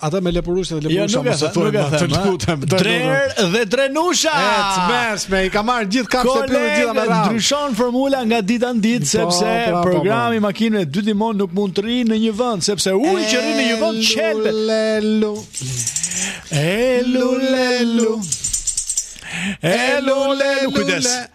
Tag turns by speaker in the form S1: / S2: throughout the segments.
S1: Ata me lepurusha dhe lepurushë
S2: jo,
S1: më
S2: së thojnë
S1: ma të lutem
S2: Drerë dhe drenusha
S1: E të mes me i ka marrë gjithë kapë se pjëllë gjitha me rramë
S2: ndryshon formula nga dita në ditë
S1: po,
S2: Sepse
S1: pra, pra, pra,
S2: programi i makinave dy timona nuk mund të rrijë në një vënd Sepse uji që rri në një vënd qelbet Lulelu
S1: E
S2: lulelu E
S1: lulelu Kujdes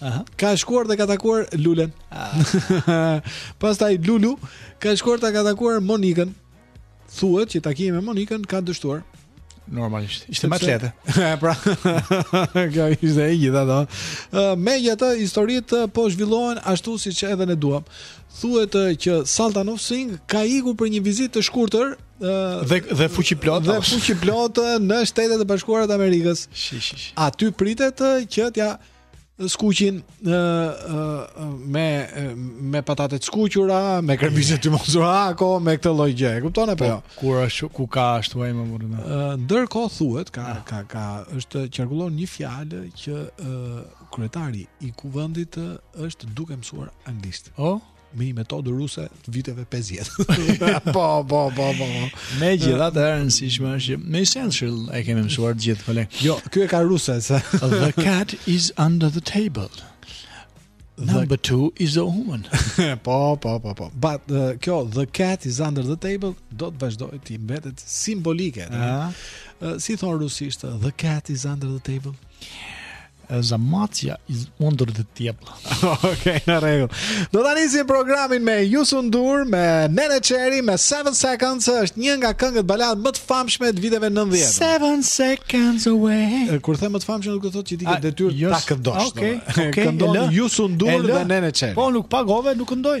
S2: Aha.
S1: Ka shkuar dhe ka takuar Lulen. Ah. Pastaj Lulu ka shkuar ka takuar Monikën. Thuhet që takimi me Monikën ka dështuar.
S2: Normalisht. Ishte më lehtë.
S1: pra. Kjo ishte e gjitha do. Me gjithë historitë po zhvillohen ashtu siç edhe ne duam. Thuhet që Sultan of Swing ka ikur për një vizitë të shkurtër
S2: dhe dhe fuqiplotë
S1: dhe fuqiplotë në Shtetet e Bashkuara të Amerikës.
S2: Shi shi.
S1: Aty pritet që t'ia skuqin ë ë me me patate të skuqura, me kremviçe të mostardë, apo me këtë lloj gjë. E kupton apo po, jo?
S2: Kur është ku ka ashtu ai më vonë.
S1: Ë ndërkohë thuhet ka ah. ka ka është qarkullon një fjalë që ë kryetari i kuvendit është duke mësuar anglisht.
S2: Oh,
S1: me një metodë ruse të viteve 50. po, po, po, po. po.
S2: Me gjithë atë herën siç është, me Essential e kemi mësuar të gjithë, kolegë.
S1: Jo, kjo e ka ruse, se.
S2: the cat is under the table. Number two is a woman.
S1: po, po, po, po. But uh, kjo, the cat is under the table, do të vazhdojë të mbetet simbolike. Uh, si thonë rusisht, the cat is under the table?
S2: Zamacja is under the table.
S1: Okej, okay, në rregull. Do ta nisim programin me Youssou N'Dour, me Neneh Cherry, me 7 Seconds, është një nga këngët baladë më të famshme të viteve 90.
S2: 7 Seconds away.
S1: Kur them më të famshme, nuk do të thotë që ti ke detyrë
S2: jo,
S1: ta këndosh.
S2: Okej,
S1: okay,
S2: okay,
S1: këndon
S2: Youssou N'Dour
S1: dhe Neneh Cherry.
S2: Po nuk pagove, nuk këndoj.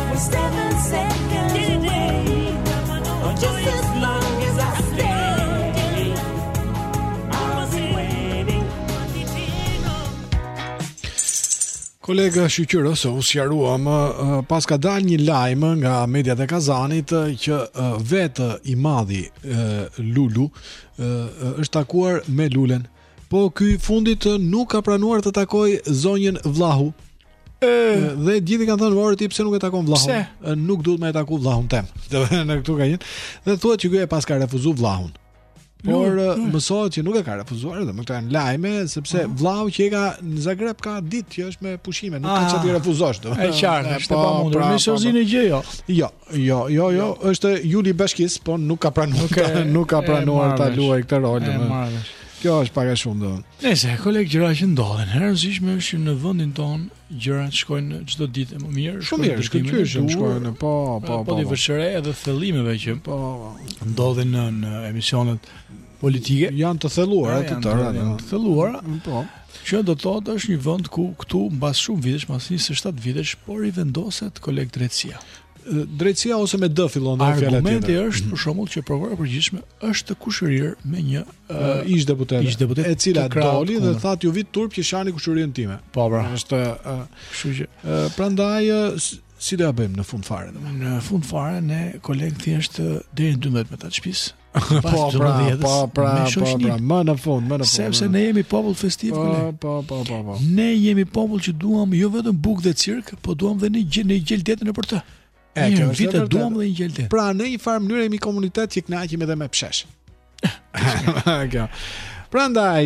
S1: kolega shyqyr se u sqaruam paska dalë një lajm nga mediat e Kazanit që vetë i madhi Lulu është takuar me Lulen. Po ky i fundit nuk ka pranuar të takojë zonjën Vllahu. Dhe gjithë kanë thënë ore ti pse nuk e takon vllahun?
S3: Pse?
S1: Nuk duhet me e taku vllahun tem. Do të thënë këtu ka një. Dhe thuhet që ky e paska refuzu vllahun. Por
S3: jo,
S1: jo. mësohet që nuk e ka refuzuar domethënë këto janë lajme sepse ah. vllau që e ka në Zagreb ka ditë që është me pushime, nuk ka
S3: ah.
S1: çfarë të refuzosh domethënë.
S3: Është e qartë, është e pamundur.
S1: Pra, s'ekziston
S3: kjo gjë jo.
S1: Jo, Jo, jo, jo, jo. është Juli i Bashkisë, po nuk ka pranuar,
S3: nuk, e,
S1: nuk ka pranuar ta luajë këtë rol. Kjo është pak a shumë do.
S3: Nejse koleg gjëra që ndodhin, e rëndësishme është që në vendin tonë gjërat shkojnë çdo ditë më mirë.
S1: Shumë mirë, shkëlqyeshëm shkojnë, po, po,
S3: po.
S1: Po, po.
S3: po. edhe thellimeve që
S1: po
S3: ndodhin në, në emisionet politike
S1: janë të thelluara të tëra,
S3: janë të thelluara.
S1: Mm, po.
S3: Që do të thotë është një vend ku këtu mbas shumë vitesh, mbas 27 vitesh, po rivendoset koleg drejtësia.
S1: Drejtësia ose me D fillon dhe fjala tjetër.
S3: Argumenti është për shembull që prokurorja e përgjithshme është kushërirë me një
S1: ish deputete.
S3: Ish deputete
S1: e cila doli dhe tha t'ju vijë turp që shani kushërinë time.
S3: Po pra,
S1: është
S3: kështu që
S1: prandaj si do ia bëjmë në fund fare domethënë.
S3: Në fund fare ne koleg thjesht deri në 12 me të shtëpisë,
S1: Po, pra, po, pra, po, pra, po, pra, më në fund, më në fund.
S3: Sepse ne jemi popull festiv,
S1: po, po, po, po, po.
S3: Ne jemi popull që duam jo vetëm bukë dhe cirk, po duam dhe një gjë, një gjë tjetër nëpër të.
S1: E kjo është
S3: vite duam dhe një gjë tjetër.
S1: Pra, në një farë mënyrë jemi komunitet që kënaqemi edhe me pshesh. Kjo. Prandaj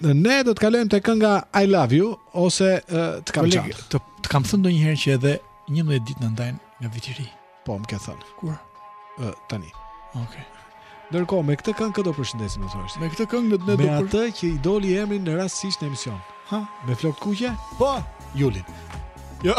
S1: ne do të kalojmë te kënga I love you ose të kam
S3: të, të kam thënë ndonjëherë që edhe 11 ditë na ndajnë nga viti i ri.
S1: Po, më ke thënë.
S3: Kur?
S1: Ë, tani.
S3: Okej. Okay.
S1: Ndërkohë, me këtë këngë kë do përshëndesim në thërës.
S3: Me këtë këngë në të
S1: Me
S3: atë për...
S1: që i doli emri rastësisht në emision.
S3: Ha?
S1: Me flokë të kuqe?
S3: Po!
S1: Julin.
S3: Jo.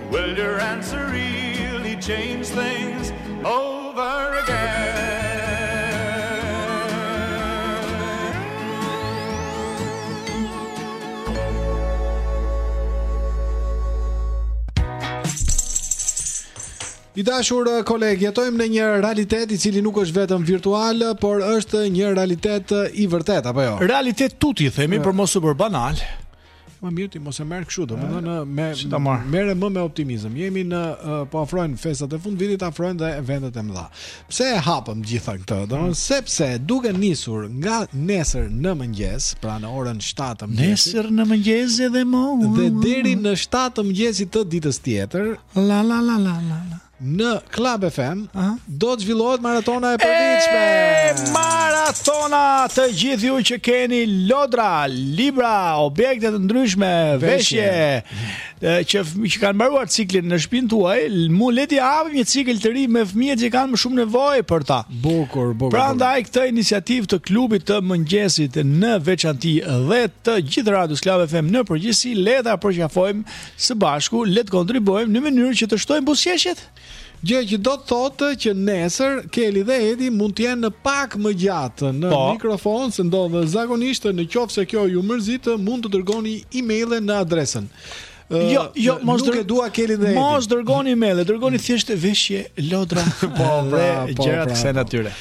S4: Will your answer really change things over
S1: I dashur eh, koleg, jetojmë në një realitet i cili nuk është vetëm virtual, por është një realitet eh, i vërtetë apo jo?
S3: Realitet tuti themi eh. për mos u bërë banal.
S1: Më mirë ti mos e merr kështu, domethënë
S3: eh,
S1: merre më me optimizëm. Jemi në uh, po afrojnë festat e fundvitit, afrojnë dhe eventet e mëdha. Pse e hapëm të gjitha këto? Domethënë hmm. sepse duke nisur nga nesër në mëngjes, pra në orën 7 të mëngjesit.
S3: Nesër në mëngjes edhe më.
S1: Dhe deri në 7 të mëngjesit të ditës tjetër,
S3: la la la la la.
S1: në Club FM
S3: uh -huh.
S1: do të zhvillohet maratona e përvitshme.
S3: Maratona të gjithë ju që keni lodra, libra, objekte të ndryshme, veshje, veshje. që që kanë mbaruar ciklin në shtëpinë tuaj, le t'i hapim një cikël të ri me fëmijët që kanë më shumë nevojë për ta.
S1: Bukur, bukur.
S3: Prandaj këtë iniciativë të klubit të mëngjesit në veçanti dhe të gjithë Radio Club FM në përgjithësi le ta përqafojmë Së bashku le të kontribuojmë në mënyrë që të shtojmë buzëqeshjet.
S1: Gjë që do të thotë që nesër Keli dhe Edi mund të jenë pak më gjatë në
S3: po.
S1: mikrofon se ndodh zakonisht në qoftë se kjo ju mërzit mund të dërgoni e-maile në adresën.
S3: Jo, jo, mos
S1: nuk e dua Kelin dhe Edin.
S3: Mos dërgoni email, dërgoni thjesht veshje, lodra
S1: po, pra, dhe po,
S3: gjëra të
S1: pra,
S3: kësaj
S1: po.
S3: natyre.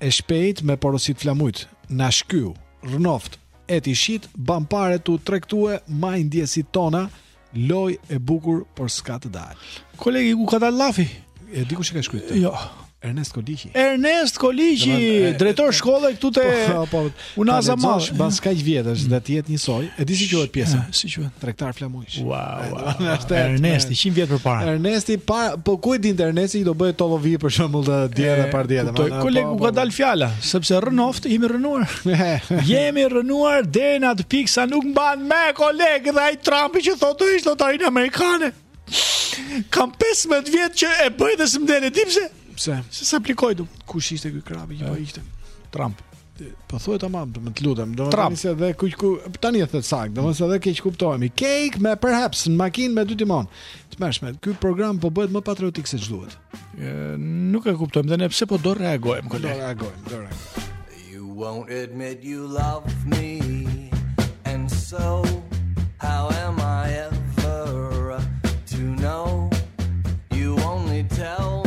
S3: E
S1: shpejt me porosit flamujt, na shky "rrnoft" e t'i shit, ban pare tu tregtue mbi ndjesit tona, loj e bukur por s'ka të dal.
S3: Koleg, i ku ka dal llafi?
S1: E di kush e ka shkruajt këtë?
S3: Jo.
S1: Ernest Koliqi.
S3: Ernest Koliqi, drejtor shkolle këtu te
S1: Po, po,
S3: Unaza. Tash
S1: mbas kaq vjetësh dhe të jetë njësoj, e di si quhet pjesa.
S3: Si quhet?
S1: Tregtar flamujsh.
S3: Wow.
S1: Është
S3: Ernesti 100 vjet përpara.
S1: Ernesti pa po ku e dinte Ernesti do bëhet tollovi për shembull dhe dje dhe pardje. Po
S3: koleg u ka dal fjala, sepse rrënoft jemi rrënuar. jemi rrënuar deri në atë pikë sa nuk mban me koleg dhe ai Trumpi që thotë hiqe lotarinë amerikane. Kam 15 vjet që e bëj dhe s'më del, e di pse.
S1: Pse?
S3: Se s'aplikoj dot.
S1: Kush ishte ky krabi që po ishte?
S3: Trump.
S1: Po thuaj tamam, më të lutem. Do
S3: të thënë
S1: se dhe kushedi ku tani e the sakt, do të thënë edhe keqkuptohemi. Cake me perhaps në makinë me dy timonë. Tmerrshme. Ky program po bëhet më patriotik se ç'duhet.
S3: Nuk e kuptojmë dhe ne pse po do reagojmë koleg.
S1: Do reagojmë, do reagojmë.
S5: You won't admit you love me. And so how am I ever to know? You only tell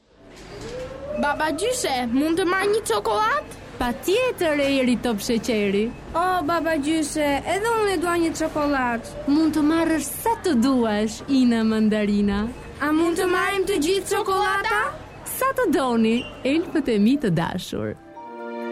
S6: Babagjysh, mund të marr një
S7: çokollatë? Patjetër, Eri top sheqeri.
S6: O, oh, babagjysh, edhe unë e dua një çokollatë.
S7: Mund të marrësh sa të duash, Ina mandarina.
S6: A mund të marrim të gjithë çokollata?
S7: Sa të doni, elfët e mi të dashur.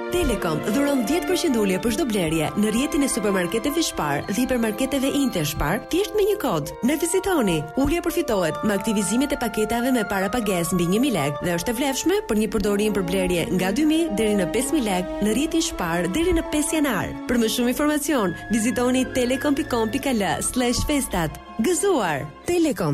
S8: Telekom dhuron 10% ulje për çdo blerje në rrjetin e supermarketeve Spar dhe hipermarketeve Interspar thjesht me një kod. Na vizitoni! Ulja përfitohet me aktivizimet e paketave me parapagesë mbi një mijë lekë dhe është e vlefshme për një përdorim për blerje nga dy mijë deri në pesë mijë lekë në rrjetin Spar deri në pesë janar. Për më shumë informacion, vizitoni telekom.com.al/festat. Gëzuar! Telekom.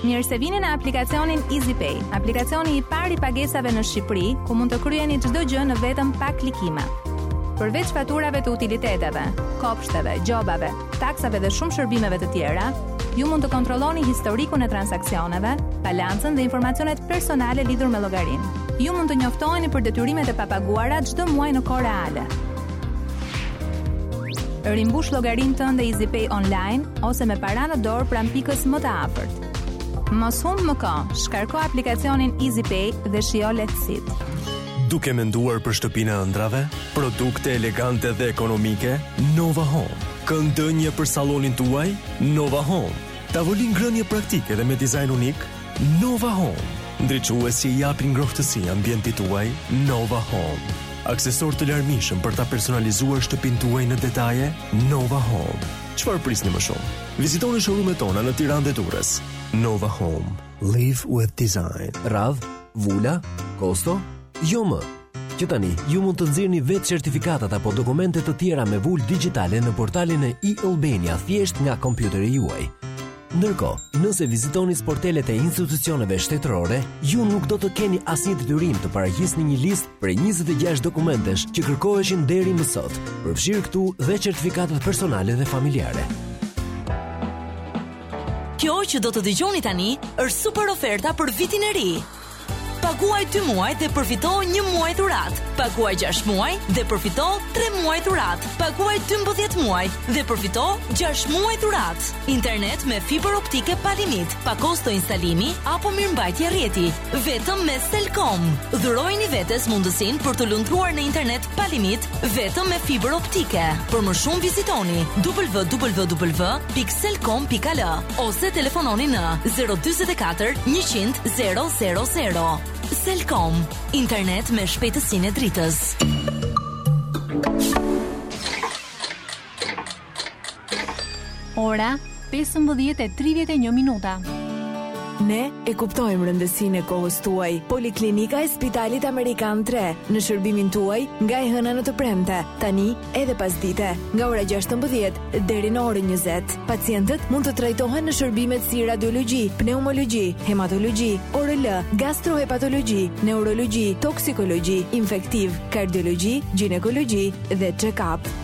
S9: Mirë se vini në aplikacionin EasyPay, aplikacioni i parë i pagesave në Shqipëri, ku mund të kryeni çdo gjë në vetëm pak klikime. Përveç faturave të utiliteteve, kopshteve, gjobave, taksave dhe shumë shërbimeve të tjera, ju mund të kontrolloni historikun e transaksioneve, balancën dhe informacionet personale lidhur me llogarinë. Ju mund të njoftoheni për detyrimet e papaguara çdo muaj në kohë reale. Rimbush llogarinë tënde EasyPay online ose me para në dorë pranë pikës më të afërt. Mos humb më kohë, shkarko aplikacionin EasyPay dhe shijo lehtësitë.
S10: Duke menduar për shtëpinë e ëndrrave, produkte elegante dhe ekonomike, Nova Home. Kënd ndenje për sallonin tuaj? Nova Home. Tavolinë ngrënie praktike dhe me dizajn unik, Nova Home, ndriçues që i japin ngrohtësi ambientit tuaj, Nova Home. Aksesorë të larmishëm për ta personalizuar shtëpinë tuaj në detaje, Nova Home. Çfarë prisni më shumë? Vizitoni showroom-et tona në Tiranë dhe Durrës. Nova Home, live with design.
S11: Radhë? Vula? Kosto? Jo më! Që tani, ju mund të nxirrni vetë certifikatat apo dokumente të tjera me vulë digjitale në portalin e e-Albania thjesht nga kompjuteri juaj. Ndërkohë, nëse vizitoni sportelet e institucioneve shtetërore, ju nuk do të keni asnjë detyrim të paraqisni një listë prej 26 dokumentesh që kërkoheshin deri më sot, përfshirë këtu dhe certifikatat personale dhe familjare.
S12: Kjo që do të dëgjoni tani është super oferta për vitin e ri. Paguaj dy muaj dhe përfito një muaj dhuratë. Paguaj 6 muaj dhe përfito 3 muaj dhuratë. Paguaj 12 muaj dhe përfito 6 muaj dhuratë. Internet me fibër optike pa limit, pa kosto instalimi apo mirëmbajtje rrjeti. Vetëm me Selcom. Dhurojini vetes mundësinë për të lundruar në internet pa limit vetëm me fibër optike. Për më shumë vizitoni www.selcom.al ose telefononi në 044 100 000. Selcom, internet me shpejtësinë e dritës.
S7: Ora 15:31 minuta.
S13: Ne e kuptojmë rëndësinë e kohës tuaj. Poliklinika e Spitalit Amerikan 3 në shërbimin tuaj nga e hëna në të premte, tani edhe pasdite, nga ora 16 deri në orën 20. Pacientët mund të trajtohen në shërbimet si radiologji, pneumologji, hematologji, ORL, gastrohepatologji, neurologji, toksikologji, infektiv, kardiologji, gjinekologji dhe check-up.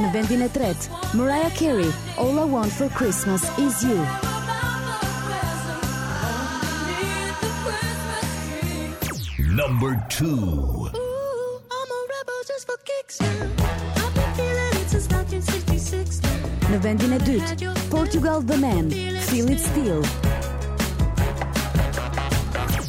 S13: Në
S14: vendin e tretë, Mariah Carey, All I Want for Christmas is You.
S15: Number 2.
S14: Ooh, I'm a rebel just for kicks. I've been feeling
S15: it since
S14: 1966. Në vendin e dytë,
S16: Portugal The
S17: Man, Feel It
S16: Still.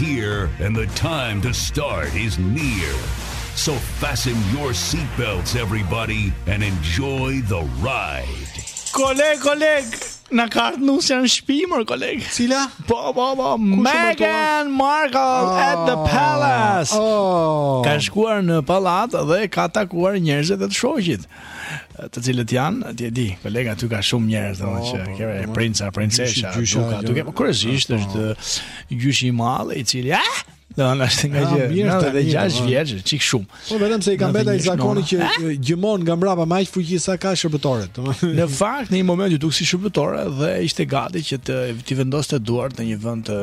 S16: here and the time to start is near. So fasten your seat belts everybody and enjoy the ride.
S3: Koleg, koleg, Na ka ardhë nusja në shpi, more koleg.
S1: Cila?
S3: Po, po, po, Meghan Markle oh, at the palace.
S1: Oh.
S3: Ka shkuar në pallat dhe ka takuar njerëzit e të shoqit. Të cilët janë, ti e di, kolega, aty ka shumë njerëz dhe oh, që po, keve po,
S1: princa, princesha,
S3: duka, duke, po kërëzisht është gjyshi i madh, i cili, ah, Do na është nga gjë.
S1: Mirë, të
S3: dhe gjashtë
S1: po.
S3: vjeçë, çik shumë.
S1: Po vetëm se i ka
S3: mbetur ai
S1: zakoni që eh? gjymon nga mbrapa me aq fuqi sa ka shërbëtore.
S3: Në fakt, në një moment iu duk si shërbëtore dhe ishte gati që t'i vendoste duart në një vend të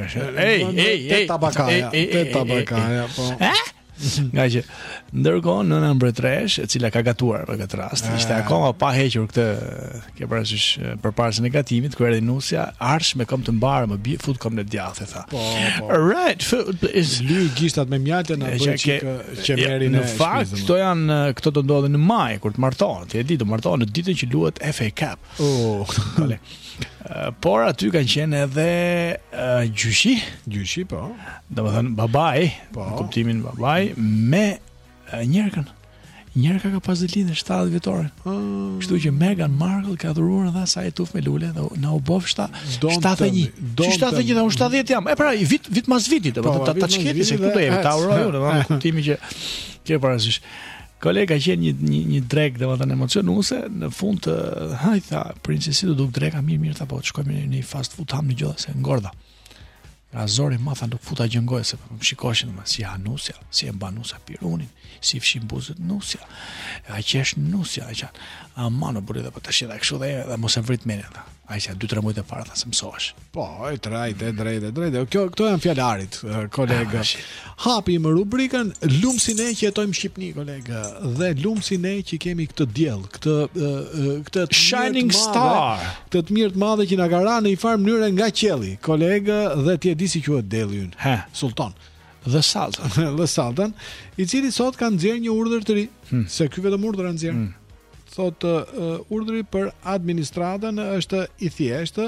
S3: kashë. Ej, ej, ej, tabakaja,
S1: te tabakaja, po.
S3: Ë? Eh? Ngaqë ndërkohë nëna mbretëreshë, e cila ka gatuar për këtë rast,
S1: ah.
S3: ishte akoma pa hequr këtë ke parasysh përparëse e gatimit, kur erdhi nusja, ardhshme këmbë të mbarë, më bie fut këmbën e djathtë, tha.
S1: Po, po.
S3: Right, food i
S1: lyu gishtat me mjaltë na bëj çikë
S3: që
S1: merrin
S3: në fakt, këto janë këto do ndodhin në maj kur të martohen, ti e di, do martohen në ditën që luhet FA Cup.
S1: Oh,
S3: kolegë. Por aty kanë qenë edhe uh, gjyshi,
S1: gjyshi po.
S3: Domethën babai,
S1: po.
S3: Në kuptimin babai me uh, njërkën. Njërka ka pas ditën e 70 vjetorit.
S1: Hmm.
S3: Kështu që Meghan Markle ka dhuruar dhe asaj tufë me lule dhe na u
S1: bëfsh
S3: 71. Që 71 u 70 jam. E pra, vit vit mas viti,
S1: domethën
S3: po, ta ta, s'ke
S1: ti
S3: se këtu do jemi, ta
S1: urojmë,
S3: domethën kuptimin që ke parasysh. Kolegë ka qenë një një një drekë domethënë emocionuese në fund të hë i tha princi si t'u duk dreka mirë mirë ta po të shkojmë në një fast food hamë një gjë se ngorda. Nga zori më tha nuk futa gjë në gojë se po më shikonin më si ha nusja, si e mban nusja pirunin, si fshin buzët nusja. A qesh nusja a qan. A mano buri dhe po tash edhe kështu dhe, dhe mos e vrit mendjen. Ai sa 2-3 muaj të para tha se mësohesh.
S1: Po, e drejtë, e drejtë, e drejtë. Kjo këto janë fjalët, kolegë.
S3: Ah,
S1: Hapim rubrikën Lumsi ne që jetojmë n'Shqipni, kolegë. Dhe lumsi ne që kemi këtë diell, këtë këtë
S3: shining
S1: madhe,
S3: star,
S1: këtë të mirë të madhe që na ka rënë në një farë mënyre nga qielli, kolegë, dhe ti e di si quhet dielli ynë.
S3: He,
S1: Sultan.
S3: The Sultan,
S1: The Sultan, i cili sot ka nxjerrë një urdhër të ri,
S3: hmm.
S1: se ky vetëm urdhra nxjerr. Hmm. Thotë uh, urdhri për administratën është i thjeshtë.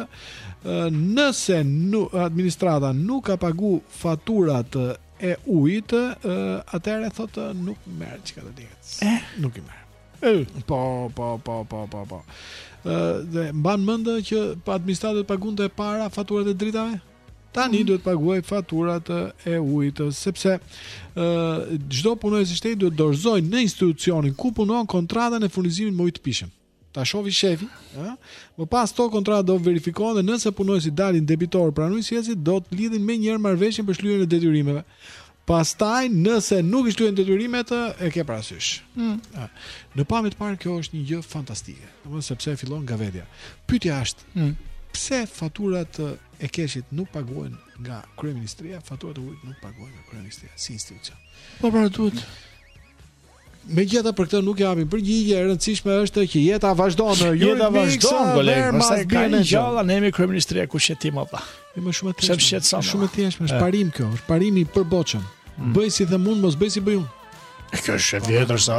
S1: Uh, nëse nu, administrata nuk ka pagu faturat e ujit, uh, atëherë thotë uh, nuk merr çka të dihet.
S3: Eh,
S1: nuk i merr. Eh. Po, po, po, po, po, po. Ë uh, e mban mend që administrata të pagunte para faturat e dritave? tani duhet të paguajë faturat e ujit sepse ë çdo punonjës i shtetit duhet të dorëzojë në institucionin ku punon kontratën e furnizimit me ujë të pijshëm. Ta shohë shefi, ë? Më pas këto kontrata do verifikohen dhe nëse punonjësit dalin debitorë pranë ujësjellësit do të lidhin menjëherë marrëveshjen për shlyerjen e detyrimeve. Pastaj nëse nuk i shlyen detyrimet, e ke parasysh.
S18: Mm.
S1: Në pamje të parë kjo është një gjë fantastike, domethënë sepse fillon nga vetja. Pyetja është,
S18: mm.
S1: pse faturat e KESH-it nuk paguhen nga kryeministria, faturat e ujit nuk paguhen nga kryeministria si institucion.
S18: Po pra duhet
S1: Megjithatë për këtë nuk japin përgjigje, e rëndësishme është që jeta vazhdon.
S18: Jeta vazhdon, kolegë, përse ka një gjalla ne me kryeministrin e kushtetutën apo?
S1: Jo më shumë
S18: të
S1: thjeshtë.
S18: Sepse
S1: sa shumë të thjeshtë, është parim kjo, është parim i përbotshëm. Mm. Bëj si them unë, mos bëj si bëj unë.
S18: E kjo është e vjetër sa.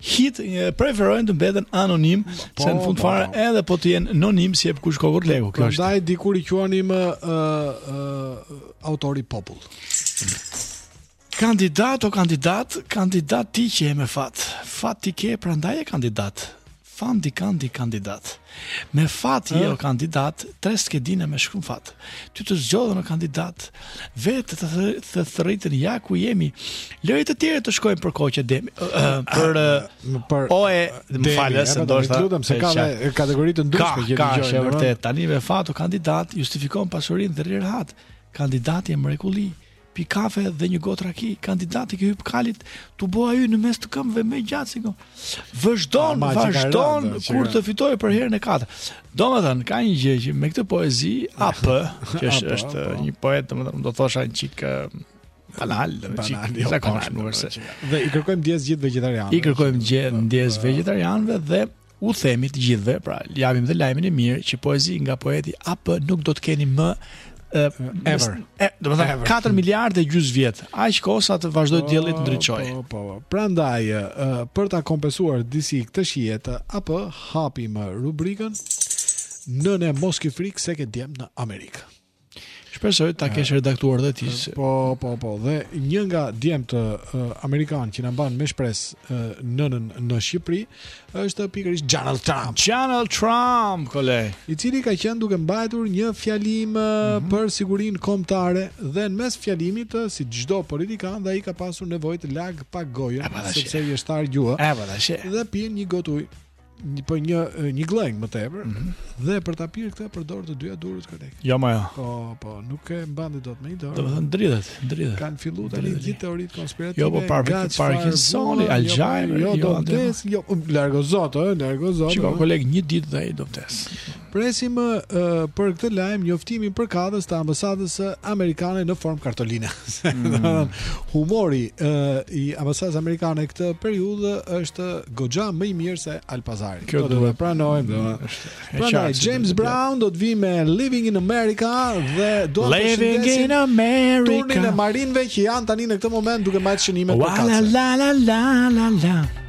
S3: hit preferojnë të mbeten anonim po, se në fund
S1: po,
S3: fare
S1: po.
S3: edhe po të jenë anonim si e kush koleg kjo është
S1: prandaj dikur i quanim uh, uh, autori popull
S3: kandidat o kandidat kandidat ti që je me fat fat ti ke prandaj je kandidat fandi kandi kandidat Me fat je o kandidat, tre skedina me shumë fat. Ty të zgjodhën o kandidat, vetë të thërritën ja ku jemi. Lëri të tjerë të shkojnë për koqe demi. Për
S1: për
S3: o e më falë se do
S1: të lutem se ka kategori të ndryshme që dëgjojnë.
S3: Ka,
S1: është
S3: vërtet. Tani me fat o kandidat justifikon pasurinë dhe rri rehat. Kandidati e mrekulli. Pi kafe dhe një gotë raki, kandidati që hyp kalit, tu bo ai në mes të këmbëve më gjatë se këmbë. Vazhdon,
S1: ah,
S3: vazhdon kur të fitojë për herën e katërt. Domethënë, ka një gjë që me këtë poezi AP, që është është një poet, domethënë, do thosha një çik banal,
S1: banal, jo,
S3: zakonshëm,
S1: banal, dhe i kërkojmë ndjes gjithë vegetarianëve.
S3: I kërkojmë ndjes vegetarianëve dhe U themi të gjithëve, pra, japim dhe lajmin e mirë që poezi nga poeti AP nuk do të keni më
S1: ever.
S3: E, do të thotë 4 miliardë e gjys vjet. Aq kohë sa të vazhdoj po, dielli të ndriçoj.
S1: Po, po, po. Prandaj për ta kompensuar disi këtë shije të AP hapim rubrikën Nënë mos ki frik se ke djem në Amerikë.
S3: Shpresoj ta kesh eh, redaktuar dhe ti. Eh,
S1: po, po, po. Dhe një nga djemtë uh, eh, amerikan që na mban me shpresë uh, nënën në Shqipëri është pikërisht Donald Trump.
S3: Donald Trump, koleg.
S1: I cili ka qenë duke mbajtur një fjalim uh,
S3: mm -hmm.
S1: për sigurinë kombëtare dhe në mes fjalimit uh, si çdo politikan dhe ai ka pasur nevojë të lag pak gojën sepse i është
S3: tharë gjuha.
S1: Dhe pin një gotë ujë. një po një një gllënjkë më tepër
S3: mm -hmm.
S1: dhe për ta pirë këtë përdor të dyja duart koleg.
S3: Jo more jo.
S1: Po po, nuk e mban dot me një dorë.
S3: Domethënë dridhet, dridhet.
S1: Kan filluar tani gjithë teoritë konspirative.
S3: Jo, po par Parkinsoni Alzheimer,
S1: jo,
S3: jo, jo
S1: do
S3: të
S1: vdes, jo, jo um, largoje zot, ë, largoje zot. Çka
S3: koleg një ditë dhe ai do të vdes.
S1: Presim për këtë lajm njoftimin përkatës të ambasadës amerikane në formë kartoline.
S3: Mm.
S1: Humori i ambasadës amerikane këtë periudhë është goxha më i mirë se Al
S3: Pazari.
S1: Këtë do
S3: ta
S1: pranojmë,
S3: do.
S1: Prandaj James Brown do të vi me Living in America dhe do
S3: përshëndesim
S1: turnin e marinëve që janë tani në këtë moment duke mbajtur shënime
S3: përkatëse. La la la la la la.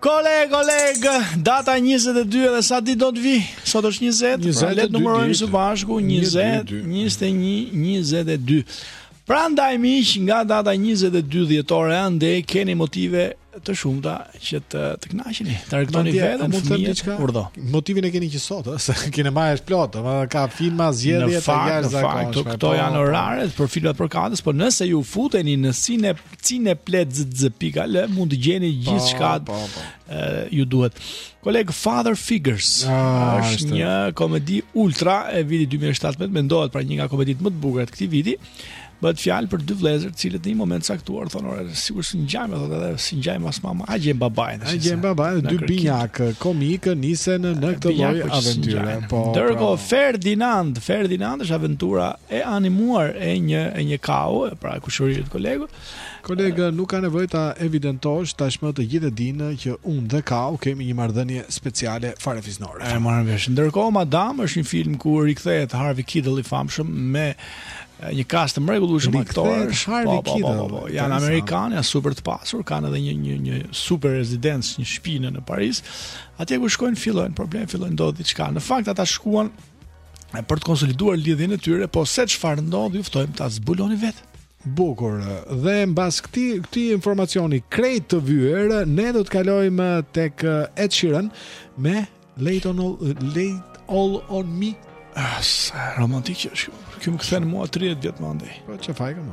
S3: Koleg, koleg, data 22 edhe sa ditë do të vi? Sot është 20,
S19: 20
S3: pra le të numërojmë së bashku 20, 21, 22. Prandaj miq nga data 22 dhjetor e andej keni motive të shumta që të të kënaqeni. Ta
S19: rrektoni
S3: veten
S19: mund të diçka.
S3: Urdo.
S19: Motivin e keni që sot, se kinemaja është plot, më ka filma zgjedhje të
S3: jashtëzakonshme. Në fakt, këto
S19: po,
S3: janë
S19: po.
S3: oraret për filmat përkatës, por nëse ju futeni në sine cineplexx.al mund të gjeni po, gjithçka
S19: po, po,
S3: ju duhet. Koleg Father Figures
S19: ah,
S3: është një komedi ultra e vitit 2017, mendohet pra një nga komeditë më të bukura të këtij viti, bëhet fjalë për dy vëllezër, të cilët në një moment të caktuar thonë ore, sikur s'i ngjajmë, thotë edhe s'i ngjajmë as mamasë, ta gjejmë babain.
S19: Ta gjejmë
S3: babain,
S19: dy binjakë komikë nisen në këtë lloj
S3: aventure.
S19: Po.
S3: Ndërkohë
S19: po.
S3: Ferdinand, Ferdinand është aventura E animuar e një e një kau, pra kushëririt, kolego.
S19: Kolege, nuk ka nevojë ta evidentosh, tashmë të gjithë e dinë që unë dhe kau kemi një marrëdhënie speciale farefisnore.
S3: E morëm vesh. Ndërkohë Madame është një film ku rikthehet Harvey Keitel i famshëm me një kast të mrekullueshëm aktorësh. Po, po, po, po, po, janë amerikanë, janë super të pasur, kanë edhe një një një super rezidencë, një shtëpi në Paris. Atje ku shkojnë fillojnë problem, fillojnë ndodh diçka. Në fakt ata shkuan për të konsoliduar lidhjen e tyre, po se çfarë ndodh, ju ftojmë ta zbuloni vetë.
S19: Bukur. Dhe mbas këtij këtij informacioni krejt të vyer, ne do të kalojmë tek Ed Sheeran me Lay It On All, Lay It All on Me.
S3: Ah, romantik që është. Kjo më kthen mua 30 vjet më andej.
S19: Po çfarë faji kam?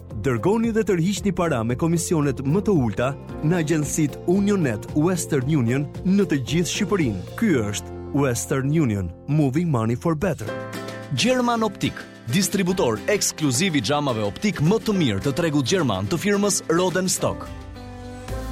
S20: Dërgoni dhe tërhiqni para me komisionet më të ulta në agjencitë Unionnet Western Union në të gjithë Shqipërinë. Ky është Western Union, Moving Money for Better.
S11: German Optik, distributor ekskluziv i xhamave optikë më të mirë të tregut gjerman të firmës Rodenstock.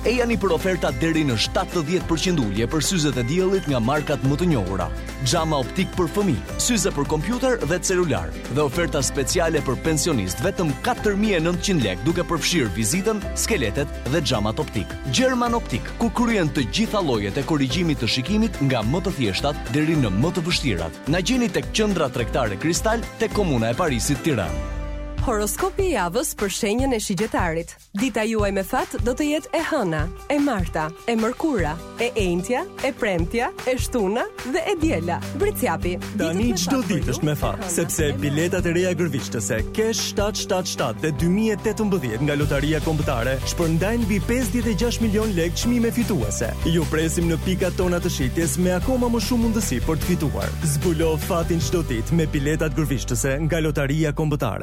S11: Ejani për oferta deri në shtatëdhjetë për qind ulje për syzet e diellit nga markat më të njohura, xhama optikë për fëmijë, syze për kompjuter dhe celular dhe oferta speciale për pensionistë vetëm katër mijë e nëntëqind lekë duke përfshirë vizitën, skeletet dhe xhamat optikë. German Optik, ku kryhen të gjitha llojet e korrigjimit të shikimit nga më të thjeshtat deri në më të vështirat. Na gjeni tek Qendra Tregtare Kristal tek Komuna e Parisit Tiranë.
S8: Horoskopi i javës për shenjën e Shigjetarit. Dita juaj me fat do të jetë e hëna, e marta, e mërkura, e enjtja, e premtja, e shtuna dhe e diela. Bricjapi.
S20: Tani çdo ditë është me fat, sepse biletat e reja gërvishtëse Cash 777 dhe 2018 nga Lotaria Kombëtare shpërndajnë mbi 56 milion lekë çmime fituese. Ju presim në pikat tona të shitjes me akoma më shumë mundësi për të fituar. Zbulo fatin çdo ditë me biletat gërvishtëse nga Lotaria Kombëtare.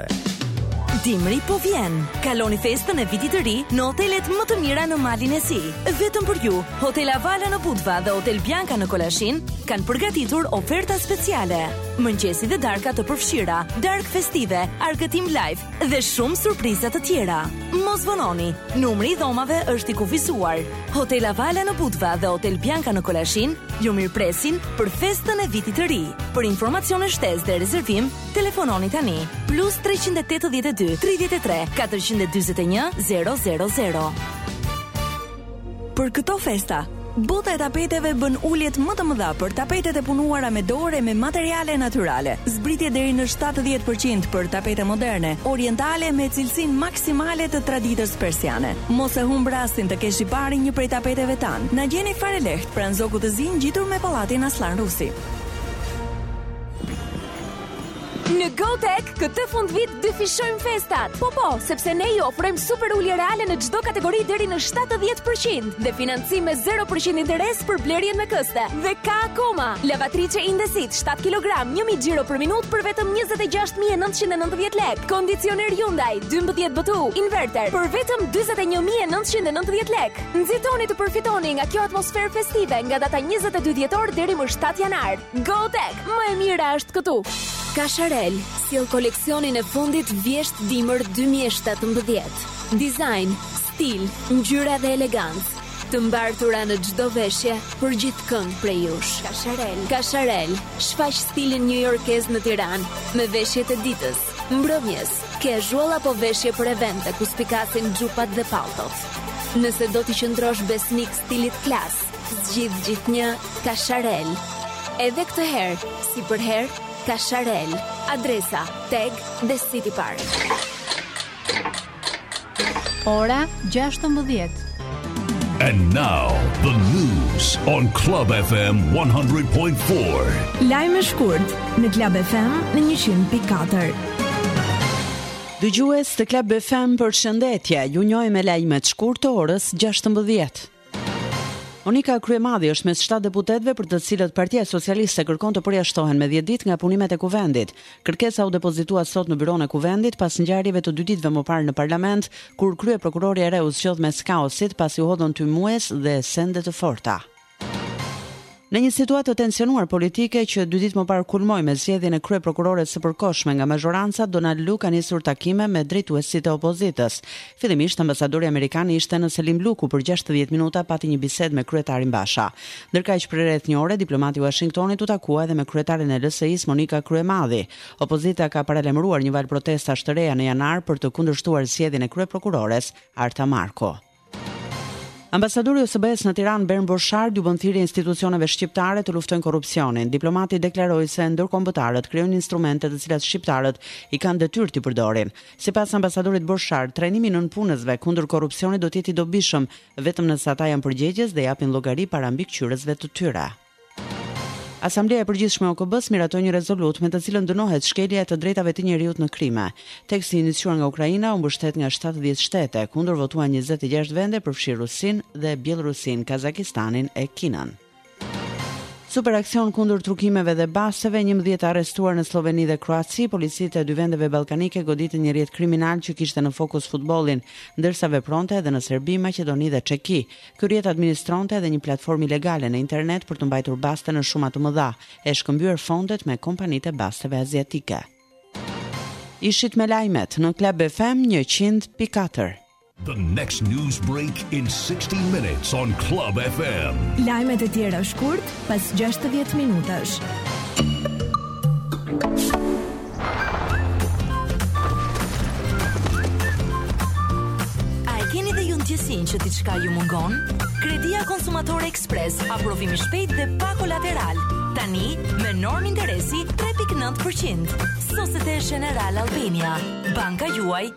S12: Dimri po vjen. Kaloni festën e vitit të ri në hotelet më të mira në Malin e Zi. Vetëm për ju, Hotel Avala në Budva dhe Hotel Bianca në Kolashin kanë përgatitur oferta speciale. Mëngjesi dhe darka të përfshira, darkë festive, argëtim live dhe shumë surpriza të tjera. Mos vononi, numri i dhomave është i kufizuar. Hotel Avala në Budva dhe Hotel Bianca në Kolashin ju mirëpresin për festën e vitit të ri. Për informacione shtesë dhe rezervim, Telefononi tani plus 382 33 441 000.
S21: Për këto festa, Bota e tapeteve bën uljet më të mëdha për tapetet e punuara me dorë e me materiale natyrale. Zbritje deri në 70% për tapete moderne, orientale me cilësinë maksimale të traditës persiane. Mos e humb rastin të kesh i pari një prej tapeteve tanë. Na gjeni fare lehtë pranë Zogut të Zi ngjitur me pallatin Asllan Rusi.
S13: Në GoTech këtë fundvit dyfishojmë festat. Po po, sepse ne ju ofrojmë super ulje reale në çdo kategori deri në 70% dhe financim me 0% interes për blerjen me këste. Dhe ka akoma lavatriçe Indesit 7 kg, 1000 xhiro për minutë për vetëm 26990 lekë. Kondicioner Hyundai 12 BTU inverter për vetëm 41990 lekë. Nxitoni të përfitoni nga kjo atmosferë festive nga data 22 dhjetor deri më 7 janar. Go Tech, më e mira është këtu. Kasharel, sjell koleksionin e fundit vjeshtë dimër 2017. Dizajn, stil, ngjyra dhe elegancë. Të mbartura në çdo veshje për gjithkënd prej jush. Kasharel shfaq stilin njujorkez në Tiranë me veshjet e ditës, mbrëmjes, casual apo veshje për evente ku spikasin xhupat dhe palltot. Nëse do të qëndrosh besnik stilit klas, Zgjidh gjithnjë Kasharel. Edhe këtë herë, si përherë, Kasharel. Adresa, TEG dhe City Park.
S7: Ora 16.
S15: And now the news on Club FM 100.4.
S21: Lajme shkurt në Club FM në 100.4.
S22: Dëgjues të Club FM përshëndetje. Ju njohim me lajmet shkurt të orës 16. Monika Kryemadhi është mes shtatë deputetëve për të cilët Partia Socialiste kërkon të përjashtohen me dhjetë ditë nga punimet e Kuvendit. Kërkesa u depozitua sot në Byronë e Kuvendit pas ngjarjeve të dy ditëve më parë në Parlament, kur kryeprokurorja e re u zgjodh mes kaosit pasi u hodhën tymuese dhe sende të forta. Në një situatë të tensionuar politike që dy ditë më parë kulmoi me zgjedhjen e kryeprokurores së përkohshme nga mazhoranca, Donald Lu ka nisur takime me drejtuesit e opozitës. Fillimisht ambasadori amerikan ishte në selinë blu ku për gjashtëdhjetë minuta pati një bisedë me kryetarin Basha. Ndërkaq për rreth një ore diplomati i Uashingtonit u takua edhe me kryetaren e LSI-së Monika Kryemadhi. Opozita ka paralajmëruar një valë protestash të reja në janar për të kundërshtuar zgjedhjen e kryeprokurores Arta Marku. Ambasadori i OSBE-së në Tiranë, Bernd Borchardt, u bën thirrje institucioneve shqiptare të luftojnë korrupsionin. Diplomati deklaroi se ndërkombëtarët krijojnë instrumente të cilat shqiptarët i kanë detyrë t'i përdorin. Sipas ambasadorit Borchardt, trajnimi i nëpunësve kundër korrupsionit do të jetë i dobishëm vetëm nëse ata janë përgjegjës dhe japin llogari para mbikëqyrësve të tyre. Asambleja e Përgjithshme e OKB-së miratoi një rezolutë me të cilën dënohet shkelja e të drejtave të njeriut në Krime. Teksti i iniciuar nga Ukraina u mbështet nga shtatëdhjetë shtete, kundër votuan njëzet e gjashtë vende përfshirë Rusinë dhe Bjellrusinë, Kazakistanin e Kinën. Super aksion kundër trukimeve dhe basteve, 11 të arrestuar në Slloveni dhe Kroaci, policitë e dy vendeve ballkanike goditën një rrjet kriminal që kishte në fokus futbollin, ndërsa vepronte edhe në Serbi, Maqedoni dhe Çeki. Ky rrjet administronte edhe një platformë ilegale në internet për të mbajtur baste në shuma të mëdha, e shkëmbyer fondet me kompanitë e basteve aziatike. Ishit me lajmet në Club FM 100.4.
S15: The next news break in 60 minutes on Club FM.
S13: Lajmet e tjera shkurt pas 60 minutash.
S23: A e keni dhe ju ndjesinë që diçka ju mungon? Kredia Konsumatore Express, aprovim i shpejtë dhe pa kolateral. Tani me normë interesi 3.9%. Societe Generale Albania, banka juaj.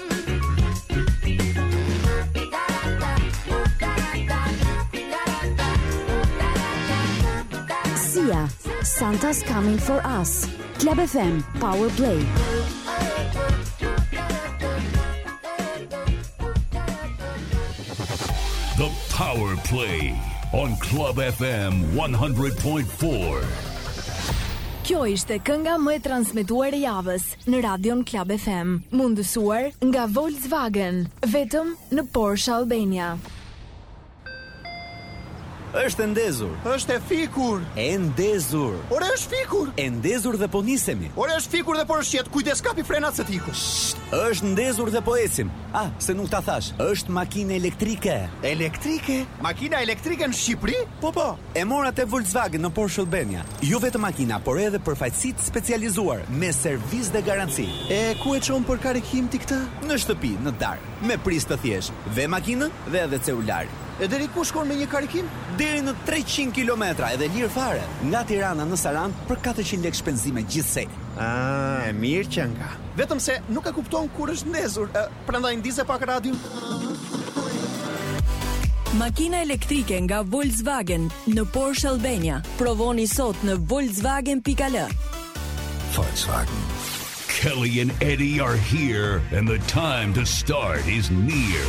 S24: Sia, Santa's coming for us. Club FM, Power Play.
S25: The
S24: Power Play
S16: on Club FM 100.4.
S13: Kjo ishte kënga më e transmetuar e javës. në Radion Klab FM, mundësuar nga Volkswagen, vetëm në Porsche Albania.
S26: Është e ndezur.
S27: Është e fikur.
S26: E ndezur.
S27: Ore është fikur.
S26: E ndezur dhe po nisemi.
S27: Ore është fikur dhe po rrëshqet. Kujdes kapi frenat se të iku.
S26: Është ndezur dhe po ecim. Ah, se nuk ta thash. Është makinë elektrike.
S27: Elektrike? Makina elektrike në Shqipëri?
S26: Po po. E mora te Volkswagen në Porsche Albania, jo vetëm makina, por edhe përfaqësi të specializuar me servis dhe garanci.
S27: E ku e çon për karikim ti këtë?
S26: Në shtëpi, në darkë, me prizë të thjeshtë, vë makinën dhe edhe celularin.
S27: E deri ku shkon me një karikim?
S26: Deri në treqind kilometra edhe lirë fare, nga Tirana në Sarandë për katërqind lekë shpenzime gjithsej.
S27: Ah, e mirë qënka. Vetëm se nuk e kupton kur është ndezur. Prendajnë diz e pak radio
S28: Makina elektrike nga Volkswagen në Porsche Albania Provoni sot në volkswagen.al.
S16: Volkswagen Kelly and Eddie are here And the time to start is near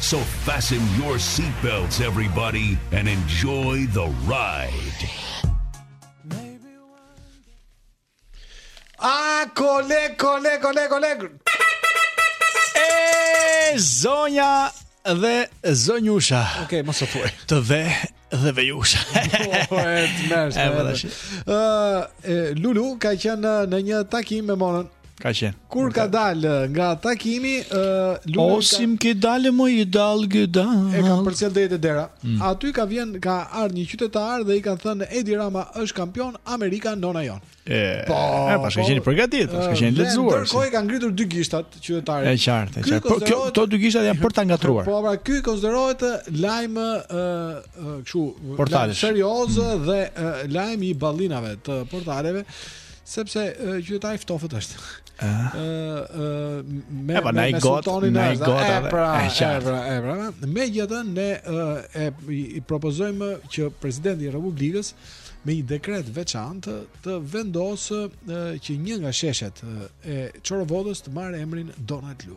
S16: So fasten your seatbelts everybody And enjoy the ride
S1: A koleg, koleg, koleg, koleg.
S3: E zonja dhe zonjusha.
S1: Okej, okay, mos e thuaj.
S3: Të ve dhe vejusha.
S1: Po, e të mërsh.
S3: E,
S1: Lulu ka qenë në një takim me Monën.
S3: Ka qenë.
S1: Kur ka dalë nga takimi, ë uh,
S3: Lu, Lul, o sim ka... ke dalë më i dalë ke dalë.
S1: E kanë përcjell drejt e dera.
S3: Mm.
S1: Aty ka vjen ka ardhur një qytetar dhe i kanë thënë Edi Rama është kampion Amerika nona jonë.
S3: E, po, e, pa shkëgjeni po, përgatit, pa
S1: shkëgjeni
S3: lexuar.
S1: Ndërkohë ka ngritur dy gishtat qytetarit.
S3: E qartë, e qartë. Po këto dy gishtat janë për ta ngatërruar.
S1: Po, pra ky konsiderohet lajm ë kështu, lajm serioz mm. dhe lajm i ballinave të portaleve Sepse qytetari ftofët është.
S3: Ëh, ah. ëh, me
S1: me
S3: me
S1: sultanin e
S3: Azhar.
S1: E pra,
S3: e
S1: pra, e pra. Megjithatë ne e i propozojmë që presidenti i Republikës me një dekret të veçantë të vendosë që një nga sheshet e Çorovodës të marrë emrin Donald Lu.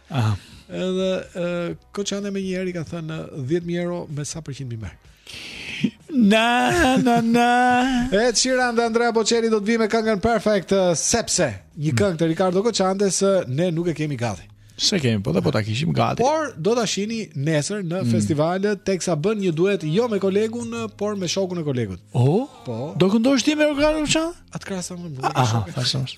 S3: Aha.
S1: Edhe Koçante menjëherë i ka thënë 10000 euro me sa përqind më merr.
S3: Na na na.
S1: Ed Sheeran dhe Andrea Bocelli do të vijnë me këngën Perfect uh, sepse një këngë të Ricardo Koçantes ne nuk e kemi gati.
S3: S'e kemi, po dhe po ta kishim gati.
S1: Por do ta shihni nesër në mm. festival teksa bën një duet jo me kolegun, uh, por me shokun e kolegut.
S3: Oh?
S1: Po.
S3: Do këndosh ti me Ricardo
S1: Koçante? Atkrasa më.
S3: Aha,
S29: fashësh.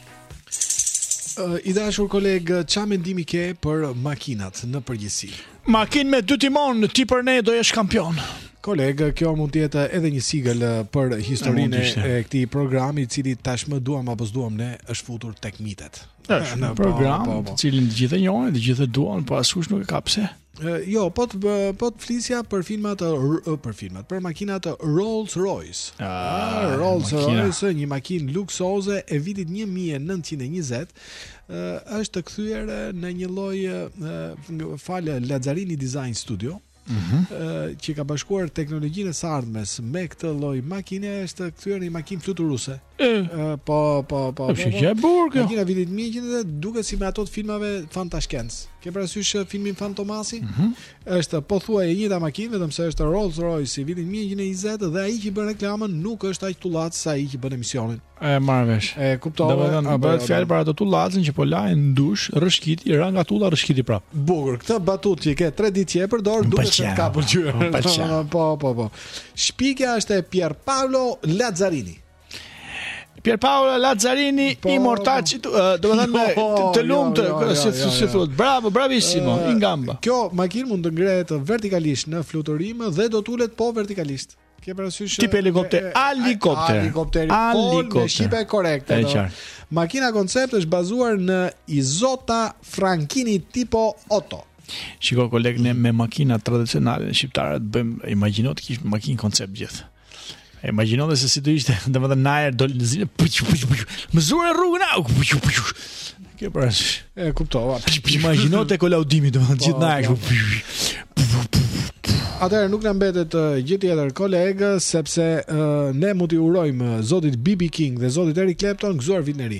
S1: Uh, I dashur koleg, ça mendimi ke për makinat në përgjithësi?
S3: Makinë me dy timon, ti për ne do jesh kampion.
S1: Koleg, kjo mund të jetë edhe një sigël uh, për historinë
S3: e,
S1: e këtij programi, i cili tashmë duam apo s'duam ne është futur tek mitet.
S3: Është një
S1: po,
S3: program,
S1: po, po.
S3: të cilin të gjithë e njohin, të gjithë e duan, po askush nuk e ka pse.
S1: Jo, po të po të flisja për filmat për filmat, për makinat Rolls-Royce.
S3: Ah,
S1: Rolls-Royce, një makinë luksoze e vitit 1920, është kthyer në një lloj falë Lazzarini Design Studio.
S3: Mm
S1: -hmm. që ka bashkuar teknologjinë e së ardhmes me këtë lloj makine është kthyer në një makinë fluturuese. Po, po, po.
S3: Është po, po. gjë e bukur kjo.
S1: Makina e vitit 1900 duket si me ato të filmave fantashkencë. Ke parasysh uh, filmin Fantomasi?
S3: Mm -hmm.
S1: Është pothuaj e njëjta makinë, vetëm se është Rolls Royce i vitit 1920 dhe ai që bën reklamën nuk është aq tullac sa ai që bën emisionin.
S3: E marr vesh.
S1: E kuptova. Domethënë
S3: bëhet fjalë për atë tullacin që po lahej në dush, rrëshqiti, ra nga tulla rrëshqiti prap.
S1: Bukur, këtë batutë që ke 3 ditë që e përdor, duhet
S3: të
S1: ka pëlqyer. Po, po, po. Shpikja është e Pier Paolo Lazzarini.
S3: Pier Paolo Lazzarini po, li mortacci, po. do të thotë
S1: jo,
S3: të jo, lumtë,
S1: jo,
S3: si
S1: jo,
S3: si
S1: jo.
S3: thotë. Bravo, bravissimo,
S1: uh,
S3: in gamba.
S1: Kjo makinë mund të ngrehet vertikalisht në fluturim dhe do të ulet po vertikalisht. Ke parasysh
S3: tip helikopter, helikopter.
S1: Helikopter.
S3: Helikopter.
S1: Shqipe korrekte. Makina koncept është bazuar në Isotta Fraschini Tipo Otto.
S3: Shiko koleg ne me makina tradicionale shqiptare të bëjmë imagjino të kish makinë koncept gjithë. E imagjino se si do ishte, domethënë najer, do në zile, pëqë, pëqë, pëqë, më zure rrugën, au, pëqë, pëqë, kjo pra,
S1: e kuptova, pëqë, pëqë,
S3: imagjino te kolaudimi, domethënë
S1: po,
S3: gjithë najer,
S1: po.
S3: pëqë,
S1: Atëherë nuk na mbetet uh, gjë tjetër koleg sepse uh, ne mund t'i urojmë uh, zotit BB King dhe zotit Eric Clapton gëzuar vitin e ri.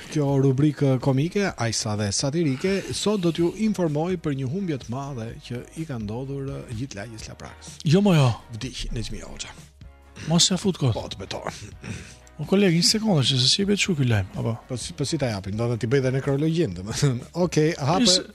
S3: Kjo
S1: rubrikë
S3: komike, aq sa
S1: dhe satirike, sot do t'ju informoj për një humbje të madhe që i ka ndodhur gjithë lagjes, Laprakës.
S3: Jo mo jo.
S1: Vdiq Nexhmije Hoxha.
S3: Mos ia fut kot.
S1: Po të betohem.
S3: O koleg, një sekundë, që s'e di e bëtë shok ky lajm, apo?
S1: Po si, po si ta japim, do t'i bëj dhe nekrologjinë, domethënë, okej,
S3: okay,
S1: hape...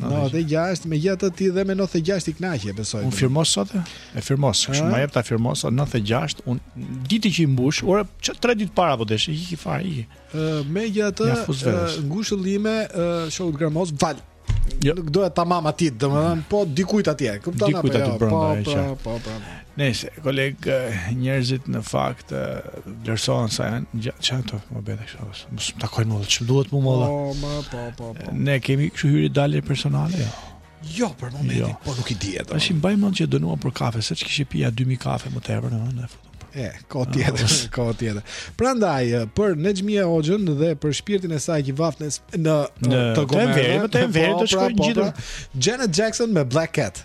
S1: 96, megjithatë ti dhe me 96 u kënaqe, besoj.
S3: Unë firmos sot, e firmos,
S1: kush
S3: ma jep ta firmos sot 96, unë ditë që i mbush, ora 3 ditë para po desh, ika fare, ika.
S1: Ë, megjithatë, ngushëllime, ë, shoku Gramoz, val.
S3: Jo,
S1: nuk doja ta mama ti, domethënë, po dikujt atje, kupton apo?
S3: Dikujt aty
S1: jo?
S3: brenda,
S1: po, po, po, po.
S3: Nëse, koleg, njerëzit në fakt vlerësohen sa janë, çan të më bëhet kështu. Mos më takojnë më, ç'më duhet më molla.
S1: Po, më, po, po, po.
S3: Ne kemi kështu hyrje-dalje personale, jo.
S1: Jo, për momentin,
S3: jo.
S1: po nuk i dihet.
S3: Tashi mbaj mend që e dënuan për kafe, se ç'kishte pirë 2000 kafe më tepër, domethënë. E,
S1: kjo ah, tjetër, kjo tjetër. Prandaj për Nexhmije Hoxhën dhe për shpirtin e saj që vaftë në në të gomë.
S3: Të vërtetë, të vërtetë, të
S1: shkojnë
S3: gjithë.
S1: Janet Jackson me Black Cat.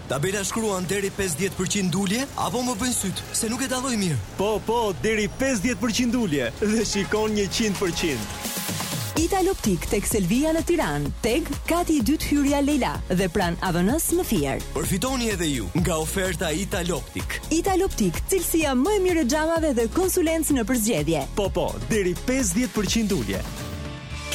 S30: Tabela shkruan deri pesëdhjetë për qind ulje apo më bëjnë sytë, se nuk e dalloj mirë.
S10: Po, po, deri pesëdhjetë për qind ulje dhe shikon njëqind për qind.
S31: Italoptik tek Selvia në Tiranë, TEG, kati i dytë hyrja Lejla dhe pranë AVN-së në Fier.
S30: Përfitoni edhe ju nga oferta Italoptik.
S31: Italoptik, cilësia më e mirë e xhamave dhe konsulencë në përzgjedhje.
S10: Po, po, deri pesëdhjetë për qind ulje.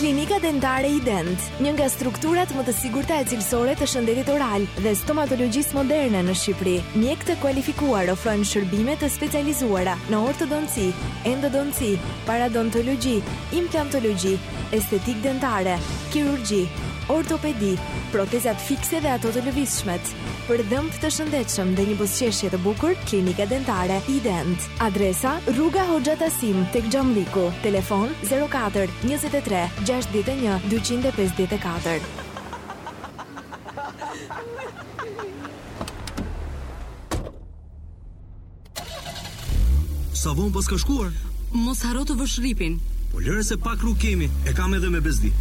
S13: Klinika Dentare Ident, një nga strukturat më të sigurta e cilësore të shëndetit oral dhe stomatologjisë moderne në Shqipëri. Mjekë të kualifikuar ofrojnë shërbime të specializuara në ortodonci, endodonci, paradontologji, implantologji, estetikë dentare, kirurgji, ortopedi, protezat fikse dhe ato të lëvizshmet. Për dhëmbë të shëndetshëm dhe një buzëqeshje të bukur, Klinika Dentare Ident. Adresa, Rruga Hoxha Tahsim, tek Xhamlliku. Telefon, 04, 23, 61, 254.
S30: Sa vonë pas ka shkuar?
S32: Mos harro të vësh rripin.
S30: Po lëre se pak rrugë kemi, e kam edhe me bezdi.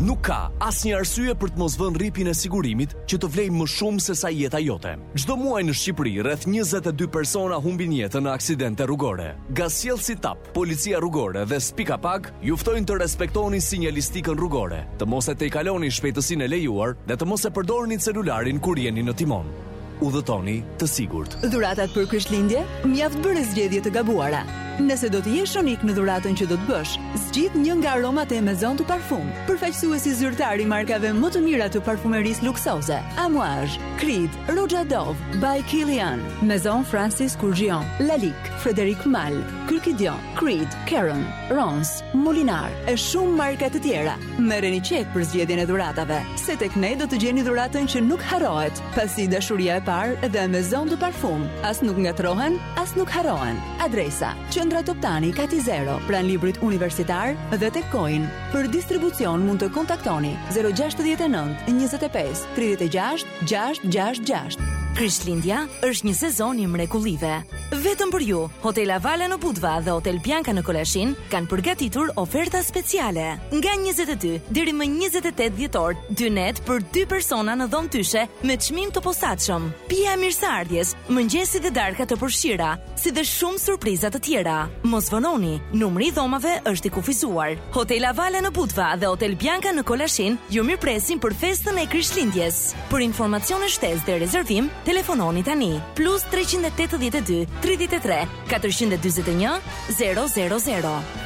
S33: Nuk ka asnjë arsye për të mos vënë rripin e sigurimit që të vlejë më shumë se sa jeta jote. Çdo muaj në Shqipëri rreth 22 persona humbin jetën në aksidente rrugore. Gazsjellësi TAP, Policia Rrugore dhe Speak Up Ag ju ftojnë të respektoni sinjalistikën rrugore, të mos e tejkaloni shpejtësinë e lejuar dhe të mos e përdorni celularin kur jeni në timon. Udhëtoni të sigurt.
S31: Dhuratat për Krishtlindje? Mjaft bëre zgjedhje të gabuara. Nëse do të jesh unik në dhuratën që do të bësh, zgjidh një nga aromat e Maison de Parfum, përfaqësuesi zyrtar i markave më të mira të parfumerisë luksoze: Amouage, Creed, Roja Dove, By Kilian, Maison Francis Kurkdjian, Lalique, Frederic Malle, Kurkdjian, Creed, Caron, Rancé, Molinard e shumë marka të tjera. Merreni qetë për zgjedhjen e dhuratave, se tek ne do të gjeni dhuratën që nuk harrohet. Pasi dashuria e parë dhe Maison de Parfum, as nuk ngatërrohen, as nuk harrohen. Adresa: Qendra Toptani Kati Zero, pranë librit universitar dhe tek Coin. Për distribucion mund të kontaktoni 069 25 36 666.
S12: Krishtlindja është një sezon i mrekullive. Vetëm për ju, Hotel Avala në Budva dhe Hotel Bianca në Kolashin kanë përgatitur oferta speciale. Nga njëzet e dy deri më njëzet e tetë dhjetor, dy net për dy persona në dhomë dyshe me çmim të posaçëm. Pija e mirëseardhjes, mëngjesi dhe darka të përfshira, si dhe shumë surpriza të tjera. Mos vononi, numri i dhomave është i kufizuar. Hotel Avala në Budva dhe Hotel Bianca në Kolashin ju mirëpresin për festën e Krishtlindjes. Për informacione shtesë dhe rezervim, telefononi tani. Plus 382 33 441 000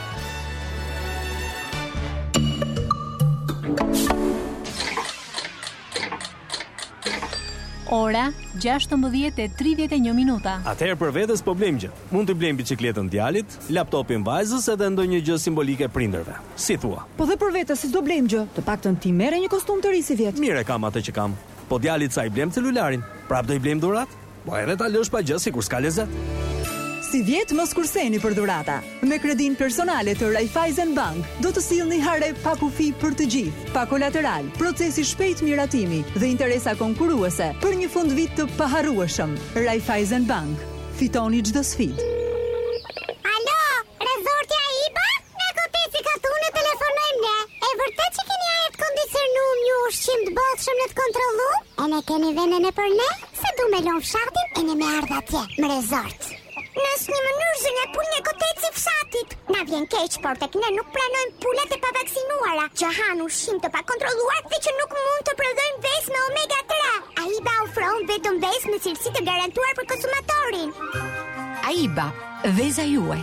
S34: Ora 16:31 minuta.
S10: Atëherë për vete s'po blejmë gjë. Mund t'i blejmë biçikletën djalit, laptopin vajzës edhe ndonjë gjë simbolike prindërve. Si thua?
S35: Po dhe për vete s'do blejmë gjë. Të paktën ti merre një kostum të ri sivjet. Mirë
S10: e kam atë që kam. Po djalit s'ia blemë celularin? Prapë do i blejmë dhuratë? Po edhe ta lësh pa gjë sikur s'ka lezet.
S31: Sivjet mos kurseni për dhurata. Me kredinë personale të Raiffeisen Bank do të sillni hare pa kufi për të gjithë, pa kolateral, proces i shpejtë miratimi dhe interesa konkurruese për një fundvit të paharrueshëm. Raiffeisen Bank, fitoni çdo sfidë.
S36: Alo, rezorti Aiba? Nga koteci i katunit telefonojmë ne. E vërtetë që keni ajër të kondicionum ne ushqim të bollshëm ne të kontrollum? A na keni ven ene për ne? Se du me lon' fshatin ene me ardh atje, në rezort. Në asnjë mënyrë zonja pulë nga koteci i fshatit. Na vjen keq, por tek ne nuk pranojmë pulat e pavaksinuara, që hanë ushqim të pakontrolluar dhe që nuk mund të prodhojnë vezë me omega 3. AIBA ofron vetëm vezë me cilësi të garantuar për konsumatorin.
S12: AIBA, veza juaj.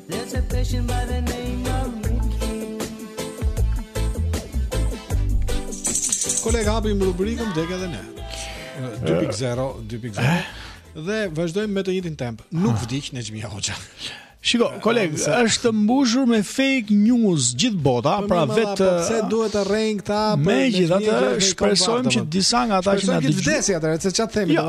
S1: Koleg hapim rubrikën Deg edhe ne. 2.0, 2.0. Eh? Dhe vazhdojmë me të njëjtin temp. Nuk ah. vdiq Nexhmije Hoxha.
S3: Shiko, eh, koleg, se... është mbushur me fake news gjithë bota,
S1: po, pra
S3: vetë
S1: po, pse duhet të rrejnë këta?
S3: Megjithatë, shpresojmë që disa nga ata që na dëgjojnë.
S1: Shpresojmë që vdes atëherë, se çfarë themi?
S3: Jo,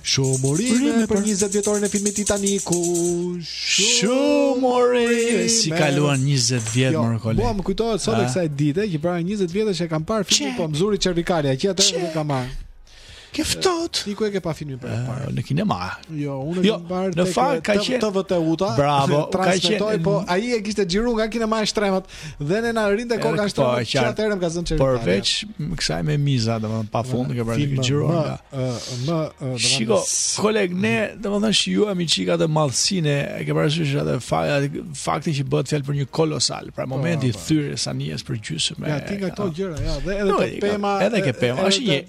S3: Shumë
S1: urime
S3: për
S1: 20 vjetorin e filmit Titaniku.
S3: Shumë urime. Si kaluan 20 vjet
S1: jo,
S3: mër koleg.
S1: Po më kujtohet sot e kësaj dite që para 20 vjetësh e kam parë filmin po më zuri cervikalja, që atë nuk kam marrë.
S3: Ke ftohtë.
S1: Ti ku e ke pa filmin për herë të parë?
S3: Në kinema.
S1: Jo, unë
S3: jo,
S1: kam parë tek në
S3: fakt ka qenë
S1: TV Teuta.
S3: Bravo, ka qenë.
S1: Po ai e kishte xhiru nga kinema e shtrembët. Dhe ne na rrinte koka
S3: ashtu
S1: që atëherë më ka zënë çerri.
S3: Përveç kësaj me miza, domethënë pa fund që pra
S1: të
S3: xhiruar nga.
S1: Më, domethënë
S3: Shiko, koleg, ne domethënë shijuam një çikë të madhësinë, e ke parasysh atë fakt, fakti që bëhet fjalë për një kolosal, pra po, momenti i
S1: po.
S3: thyrjes së anijes për gjysmë.
S1: Ja ti nga këto gjëra, ja, dhe edhe të pema.
S3: Edhe ke pema, është një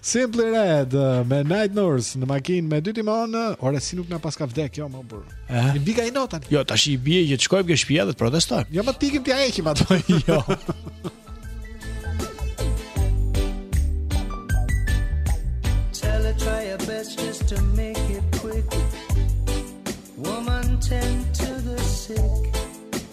S1: Simply Red me Night Nurse në makinë me dy timonë. Ore si nuk na paska vdek kjo mër burrë.
S3: Eh?
S1: I bika inat.
S3: Jo, tash i bie që të shkojmë ke shtëpia dhe të protestojmë.
S1: Jo, më të ikim t'ia heqim ato.
S3: Jo.
S37: Tell her try your best just to make it quick. Woman tend to the sick.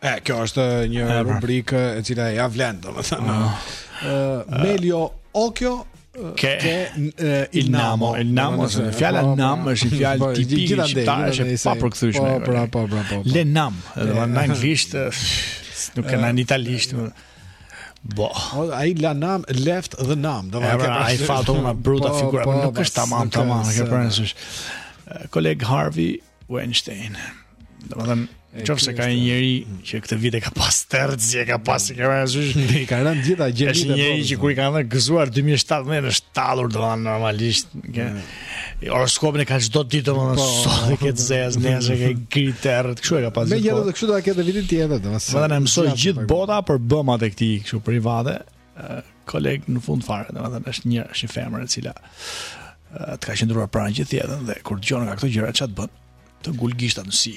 S1: E, kjo është një
S3: e,
S1: rubrikë e cila ia vlen, domethënë. Uh, ah. uh, Meglio
S3: occhio,
S1: Ke, ke
S3: il namo, il namo, se fjala
S1: po,
S3: nam
S1: po,
S3: është një fjalë
S1: po,
S3: tipike shqiptare, është e papërkthyeshme.
S1: Po, pra, po, pra, po, po.
S3: Lë nam,
S1: domethënë
S3: në anglisht, nuk kanë në italisht. Bo.
S1: Ai la nam left the nam, domethënë
S3: pra, hai fatto una
S1: brutta
S3: figura, nuk është tamam tamam,
S1: e
S3: ke parasysh. Koleg Harvey, Weinstein. Domethënë,
S1: në
S3: qoftë se ka një njeri që këtë vit e ka pas ters, që e ka pas i kanë zysh,
S1: i kanë rënë të gjitha gjërat.
S3: Është një njeri që kur i kanë thënë gëzuar 2017 është tallur do an normalisht. Ke horoskopin e ka çdo ditë domethënë
S1: po.
S3: sot ke të zezë, nesër ke gri të errët, kështu e ka pas.
S1: Me gjithatë kështu do ta ketë vitin tjetër. Domethënë mësoi
S3: gjithë bota për bëmat e këtij kështu private. koleg në fund fare, domethënë, është një, është një femër e cila të ka qëndruar pranë gjithë jetën dhe kur dëgjon nga këto gjëra ça të bën të ngul gishta në sy.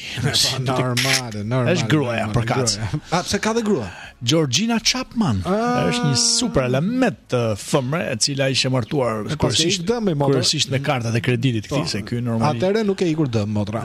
S1: Normale, normale.
S3: Është gruaja
S1: përkatëse. Ah, pse ka dhe grua?
S3: Georgina Chapman. Ah. Është një super element femre e cila ishte martuar kryesisht
S1: dem me motra.
S3: Kryesisht me kartat e kreditit të këtij po. se ky normalisht.
S1: Atëre nuk e ikur dëm motra.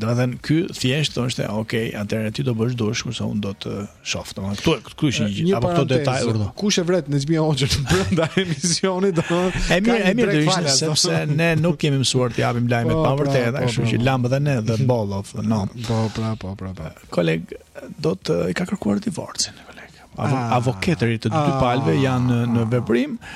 S3: Domethënë ky thjesht thoshte, "Ok, atëre ti do bësh dush kurse unë do të shoh." Domethënë këtu Kush i jep këto detaje urdhër.
S1: Kush e vret Nexhmije Hoxhën brenda emisionit, domethënë.
S3: E mirë, e mirë do ishte sepse ne nuk kemi mësuar të japim lajme
S1: po,
S3: pa vërteta,
S1: po,
S3: kështu
S1: pra.
S3: që lambë dhe ne dhe ball of no.
S1: Po, pra, po, pra, po.
S3: Koleg, kjo t'i ka kërkuar divorcin, koleg.
S1: Ah.
S3: Avoketërit e dy
S1: ah.
S3: palëve janë në veprim.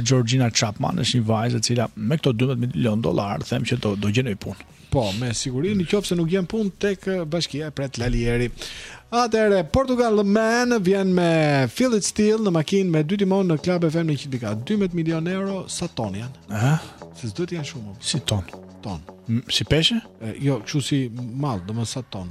S3: Georgina Chapman është një vajzë e cila me këto 12 milionë dollarë them që do do gjej ndonjë punë.
S1: Po, me siguri në qoftë se nuk gjen punë tek bashkia e Pret Lalieri. Atëre Portugal the Man vjen me Feel It Still në makinë me dy timon në Club FM në Qitbika. 12 milionë euro sa ton janë?
S3: Ëh?
S1: Se s'do të jenë shumë.
S3: Si ton?
S1: Ton.
S3: Si
S1: peshë? Jo, kështu si mall, domethënë sa ton.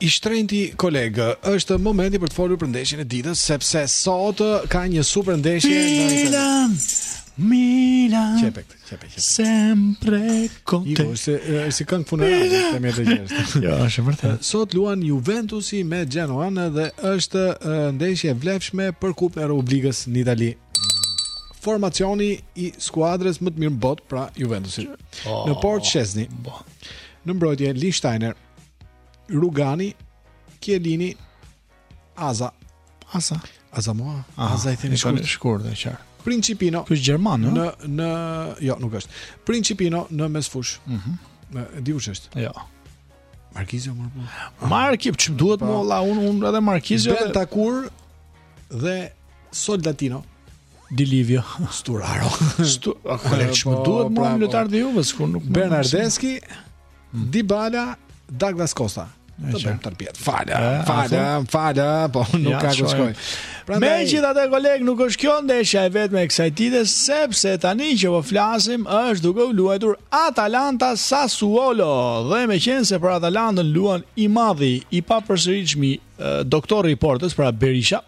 S3: I
S37: shtrenjti kolegë, është momenti për të folur për ndeshjen e ditës, sepse sot ka një super ndeshje
S3: Milan, në
S37: Milan, qepek, qepek, qepek.
S3: sempre con te.
S37: Ivo, se, si këngë funerale, të mjetë e gjeshtë.
S3: jo, është e vërtet.
S37: Sot luan Juventusi me Genoan dhe është ndeshje e vlefshme për kupën e Republikës në Itali. formacioni i skuadrës më të mirë në botë, pra Juventusi.
S3: Oh,
S37: në portë Szczesny. Oh. Në mbrojtje Lichtsteiner, Rugani, Chiellini, Aza.
S3: Aza.
S37: Azamoa.
S3: Ah,
S37: Aza i
S3: thonë shkurt,
S37: shkurt
S3: dhe qartë.
S37: Principino.
S3: Ky është gjerman, no?
S37: në në jo, nuk është. Principino në mesfushë.
S3: Mhm.
S37: Mm Di kush është?
S3: Jo.
S37: Markizio, more po.
S3: Marki ç'm duhet më valla, un un e di
S37: Markizio. Bentakur dhe Soldatino.
S3: Di Livio
S37: Sturaro.
S3: Stu, a po, ç'm duhet më
S37: pra,
S3: lojtar të Juves kush nuk,
S37: Bernardeski, hmm. Dybala, Douglas Costa. Të bëjmë
S3: tërpjetë.
S37: Fala,
S3: fala,
S37: fala, po nuk ka ku shkoj.
S3: Prandaj Megjithatë koleg nuk është kjo ndeshja e vetme e kësaj dite sepse tani që po flasim është duke u luajtur Atalanta Sassuolo dhe meqenëse për Atalantën luan i madhi i papërsëritshmi doktori i portës pra Berisha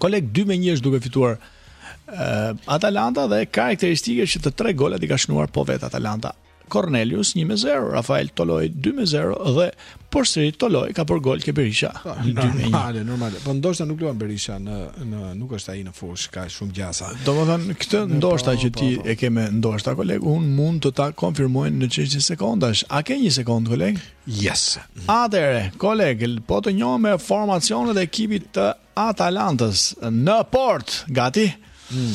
S3: koleg 2 me 1 është duke fituar Atalanta dhe karakteristikë që të tre golat i ka shnuar po vet Atalanta Cornelius 1 me 0, Rafael Toloi 2 me 0 dhe përsëri Toloi ka bërë gol ke Berisha. Po,
S37: normale, normale. Po ndoshta nuk luan Berisha në në nuk është ai në fushë, ka shumë gjasa.
S3: Domethënë këtë
S37: po, ndoshta
S3: që po, ti
S37: po.
S3: e ke me ndoshta koleg, un mund të ta konfirmoj në çështje sekondash. A ke një sekond koleg?
S37: Yes.
S3: Atëre, koleg, po të njoh me formacionet e ekipit të Atalantës në portë, gati?
S37: Mm.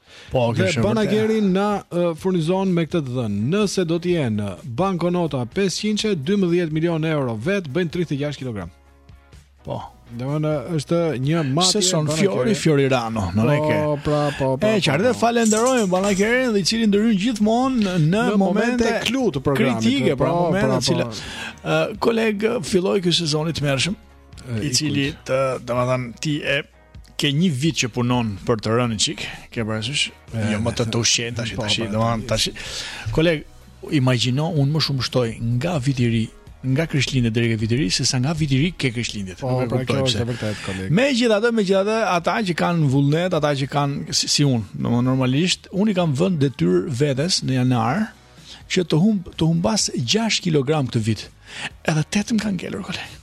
S3: Po, okay,
S14: dhe Bankieri na uh, furnizon me këtë të dhënë. Nëse do të jenë bankonota 500, 12 milion euro vet bëjnë 36 kg.
S3: Po.
S14: Dhe domethënë është një mati
S3: Se son Fiori Fiorirano Në po, ke
S14: Po, pra, po, po
S3: E qarë dhe po, po. falenderojmë Bankierin dhe i cili ndërhyn gjithmonë Në, në
S14: momente,
S3: momente
S14: clou të programit
S3: Kritike, pra, po, momente
S14: pra,
S3: cila
S14: uh,
S3: Kolegë, filloj kësë sezonit mërshëm I cili të, domethënë, ti e ke një vit që punon për të rënë çik, ke parasysh? Jo më të të ushqen tash,
S14: po,
S3: tash,
S14: po,
S3: domethënë po. tash. Koleg, imagjino unë më shumë shtoj nga viti i ri, nga Krishtlindjet deri ke viti i ri, sesa nga viti i ri ke Krishtlindjet.
S14: Po, pra kjo është vërtet koleg.
S3: Megjithatë, megjithatë, ata që kanë vullnet, ata që kanë si, si unë, domethënë normalisht, unë i kam vënë detyrë vetes në janar që të humb të humbas 6 kg këtë vit. Edhe 8 më kanë ngelur koleg.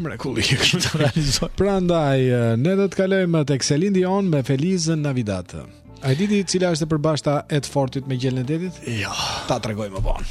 S3: Mrekulli, kështu ta realizoj.
S14: Prandaj, ne do të kalojmë tek Celine Dion me Feliz Navidad. A e di ti cila është e përbashkëta e të fortit me gjelin e detit?
S3: Jo. Ja.
S14: Ta tregoj më vonë.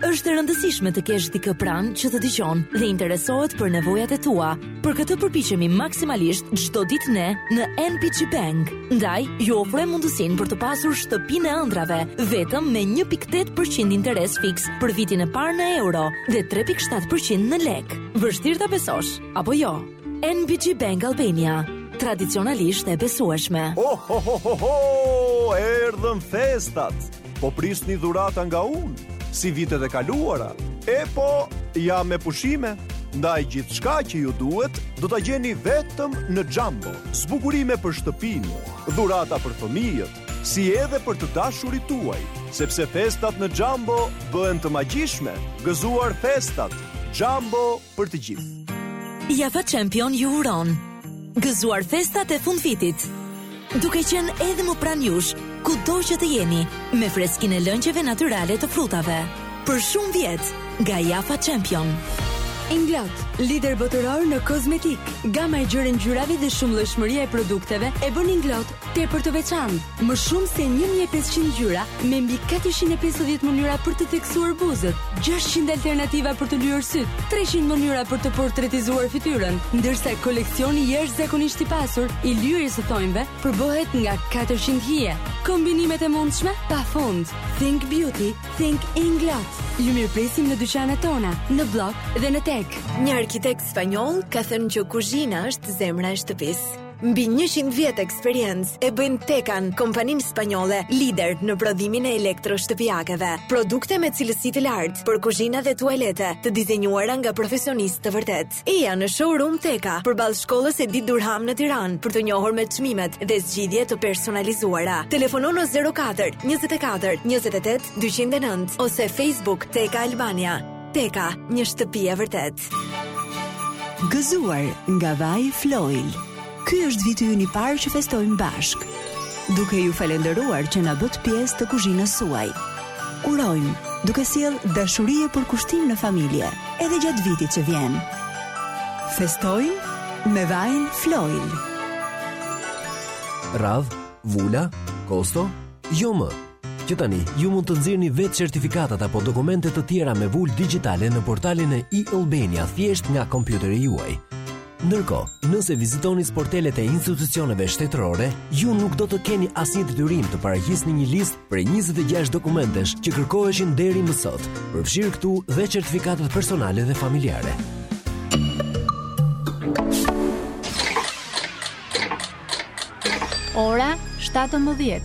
S12: Është e rëndësishme të kesh dikë pranë që të dëgjon dhe interesohet për nevojat e tua. Për këtë përpiqemi maksimalisht çdo ditë ne në NBG Bank. Ndaj, ju ofrojmë mundësinë për të pasur shtëpinë e ëndrrave vetëm me 1.8% interes fiks për vitin e parë në euro dhe 3.7% në lek. Vështirë ta besosh apo jo? NBG Bank Albania, tradicionalisht e besueshme.
S26: Ho, ho, ho, ho,
S10: erdhën festat! Po prisni dhurata nga unë, si vitet e kaluara. E po, jam me pushime, ndaj gjithçka që ju duhet do ta gjeni vetëm në Jumbo. Zbukurime për shtëpinë, dhurata për fëmijët, si edhe për të dashurit tuaj, sepse festat në Jumbo bëhen të magjishme. Gëzuar festat, Jumbo për të gjithë.
S12: Jaffa Champion ju uron gëzuar festat e fundvitit. Duke qenë edhe më pranë jush, kudo që të jeni, me freskinë e lëngjeve natyrale të frutave. Për shumë vjet, nga Jaffa Champion.
S13: Inglot, lider botëror në kozmetikë. Gama e gjerë e ngjyrave dhe shumëllojshmëria e produkteve e bën Inglot tepër të veçantë, më shumë se një mijë e pesëqind ngjyra me mbi katërqind e pesëdhjetë mënyra për të theksuar buzët, gjashtëqind alternativa për të lyer sytë, treqind mënyra për të portretizuar fytyrën, ndërsa koleksioni jashtëzakonisht i pasur i lyerjes së thonjve përbëhet nga katërqind hije. Kombinimet e mundshme pafund. Think Beauty, Think Inglot. Ju mirëpresim në dyqanet tona, në Bllok dhe në TEG. Një arkitekt spanjoll ka thënë që kuzhina është zemra e shtëpisë. Mbi 100 vjet eksperiencë e bëjnë Tekan, kompaninë spanjolle, lider në prodhimin e elektroshtëpiakeve. Produkte me cilësi të lartë për kuzhina dhe tualete, të dizenjuara nga profesionistë të vërtetë. Eja në showroom Teka, përballë shkollës Edith Durham në Tiranë, për t'u njohur me çmimet dhe zgjidhje të personalizuara. Telefono në 04 24 28 209 ose Facebook Teka Albania. Teka, një shtëpi e vërtetë.
S24: Gëzuar nga vaj Floil. Ky është viti ynë i parë që festojmë bashkë. Duke ju falënderuar që na bëtë pjesë të kuzhinës suaj. Urojmë duke sjellë dashuri e përkushtim në familje, edhe gjatë vitit që vjen. Festojmë me vajin Floil.
S11: Radhë, vula, kosto, jo më. Që tani, ju mund të nxirrni vetë certifikatat apo dokumente të tjera me vulë digjitale në portalin e e-Albania thjesht nga kompjuteri juaj. Ndërkohë, nëse vizitoni sportelet e institucioneve shtetërore, ju nuk do të keni asnjë detyrim të paraqisni një listë prej 26 dokumentesh që kërkoheshin deri më sot, përfshirë këtu dhe certifikatat personale dhe familjare.
S34: Ora 17.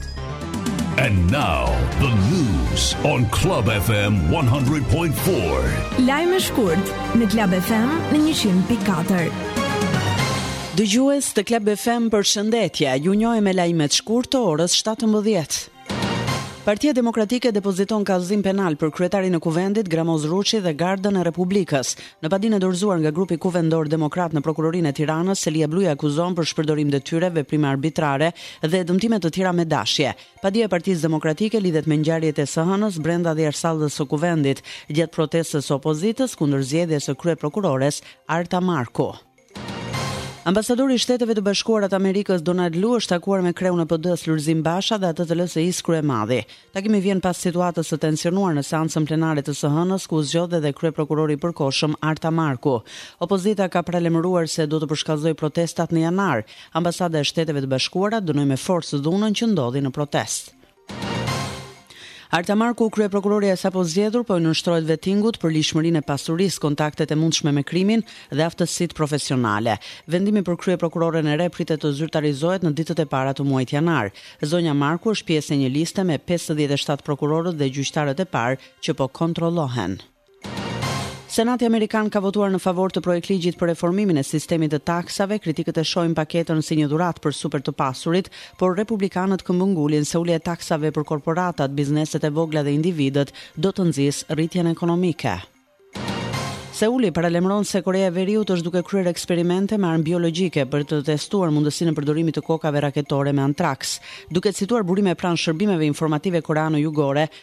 S15: And now the news on Club FM 100.4.
S38: Lajme shkurt në Club FM në 100.4.
S22: Dëgjues të Club FM përshëndetje, ju njohim me lajmet shkurt të orës 17. Partia Demokratike depoziton kallëzim penal për kryetarin e Kuvendit, Gramoz Ruçi dhe Gardën e Republikës. Në padinë e dorëzuar nga grupi kuvendor demokrat në Prokurorinë e Tiranës, selia blu i akuzon për shpërdorim detyre, veprime arbitrare dhe dëmtime të tjera me dashje. Padia e Partisë Demokratike lidhet me ngjarjet e së hënës brenda dhe jashtë sallës së Kuvendit, gjatë protestës së opozitës kundër zgjedhjes së kryeprokurores Arta Marku. Ambasadori i Shteteve të Bashkuara të Amerikës, Donald Lu, është takuar me kreun e PD-së, Lulzim Basha dhe atë të LSI-së Kryemadhi. Takimi vjen pas situatës së tensionuar në seancën plenare të së hënës, ku u zgjodh edhe kryeprokurori i përkohshëm, Arta Marku. Opozita ka paralajmëruar se do të përshkallëzojë protestat në janar. Ambasada e Shteteve të Bashkuara dënoi me forcë dhunën që ndodhi në protestë. Arta Marku, kryeprokurorja e sapozgjedhur, po i nënshtrohet vetingut për ligjshmërinë e pasurisë, kontaktet e mundshme me krimin dhe aftësitë profesionale. Vendimi për kryeprokuroren e re pritet të zyrtarizohet në ditët e para të muajit janar. Zonja Marku është pjesë e një liste me pesëdhjetë e shtatë prokurorët dhe gjyqtarët e parë që po kontrollohen. Senati amerikan ka votuar në favor të projektligjit për reformimin e sistemit të taksave, kritikët e shohin paketën si një dhuratë për super të pasurit, por republikanët këmbëngulin se ulja e taksave për korporatat, bizneset e vogla dhe individët do të nxisë rritjen ekonomike. Seuli paralajmëron se Koreja e Veriut është duke kryer eksperimente me armë biologjike për të testuar mundësinë e përdorimit të kokave raketore me antraks. Duke cituar burime pranë shërbimeve informative koreano-jugore,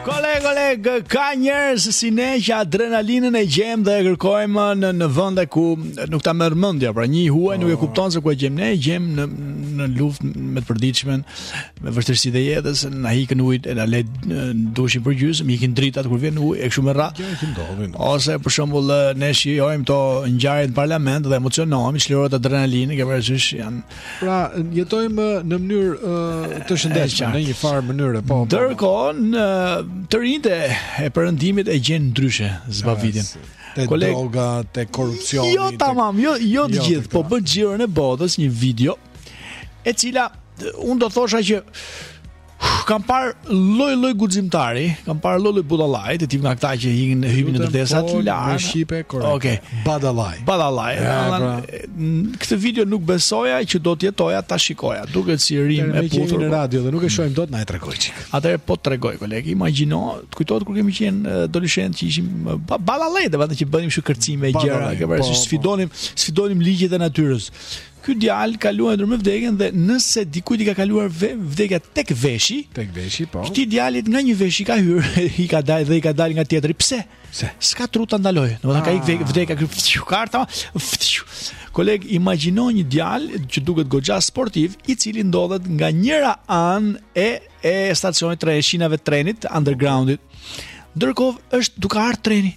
S3: Koleg, koleg, ka njerëz si ne që adrenalinën e gjem dhe e kërkojmë në në vende ku nuk ta merr mendja, pra një huaj nuk e oh. kupton se ku e gjem ne, e gjem në në luftë me të përditshmen, me vështirësitë e jetës, na ikën uji, na le dushin për gjysmë, ikin dritat kur vjen uji, e kështu me
S1: ra.
S3: Ose për shembull ne shijojmë kto ngjarjet në parlament dhe emocionohemi, çlirohet adrenalinë, ke parasysh janë
S1: Pra, jetojmë në mënyrë uh, të shëndetshme në një farë mënyre, po. po.
S3: Ndërkohë, në të rinjtë e perëndimit e gjejnë ndryshe zbavitjen.
S1: Ja, te Koleg... droga, te korrupsioni.
S3: Jo tamam, jo jo të
S1: jo,
S3: gjithë, po bën xhiron e botës një video e cila unë do thosha që kam parë lloj lloj guximtari, kam parë lloj lloj budallaj, të tip nga këta që hipin në
S1: hyjnë
S3: ndërtesa të lartë.
S1: Në shqipen korrekte.
S3: Okej.
S1: Okay.
S3: Budallaj.
S1: Budallaj.
S3: Ja,
S1: pra.
S3: Këtë video nuk besoja që do të jetoja ta shikoja. Duket si
S1: rimë
S3: e puthur
S1: në radio dhe nuk e shohim dot na e trego çik.
S3: Atëherë po tregoj koleg, imagjino, të kujtohet kur kemi qenë adoleshent që ishim budallaj, dhe vati që bënim kështu kërcime e gjëra, ke parasysh
S1: po, po.
S3: sfidonim, sfidonim ligjet e natyrës. Ky djalë ka luajtur me vdekjen dhe nëse dikujt i ka kaluar vdekja tek veshi,
S1: tek veshi po.
S3: Këtij djalit nga një vesh i ka hyr, i ka dalë dhe i ka dalë nga tjetri. Pse?
S1: Pse?
S3: S'ka tru ta ndaloj. Domethënë ah. ka ik ah. vdekja si karta. Koleg, imagjino një djalë që duket goxha sportiv, i cili ndodhet nga njëra anë e e stacionit të shinave të trenit, undergroundit. Ndërkohë është duke ardhur treni.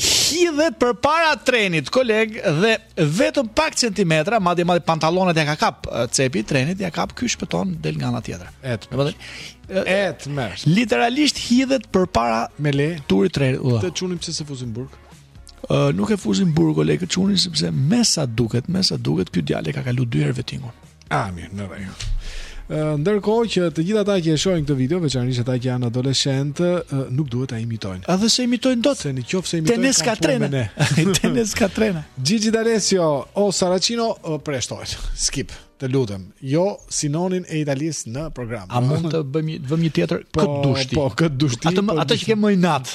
S3: hidhet përpara trenit, koleg, dhe vetëm pak centimetra, madje madje pantallonat ja ka kap cepi trenit, ja kap ky shpëton del nga ana tjetër.
S1: Et. Et më.
S3: Literalisht hidhet përpara
S1: me le
S3: turit trenit.
S1: Këtë çunin pse s'e fusin burg.
S3: Uh, nuk e fusin burg koleg çunin sepse mesa duket, mesa duket ky djalë ka kalu dy herë vetingun.
S1: Ah, mirë, në rregull. Ndërkohë që të gjithë ata që e shohin këtë video, veçanërisht ata që janë adoleshentë, nuk duhet ta imitojnë.
S3: Edhe s'e imitojnë dot
S1: se në qoftë se imitojnë te
S3: ne
S1: s'ka
S3: trena.
S1: te ne
S3: s'ka trena.
S1: Gigi D'Alessio o Sarracino përjashtohet. Skip, të lutem. Jo Si Noni e Italisë në program.
S3: A mund të bëjmë të vëmë një tjetër
S1: po,
S3: këtë dushti?
S1: Po, këtë dushti.
S3: Atë
S1: po,
S3: atë që ke më inat.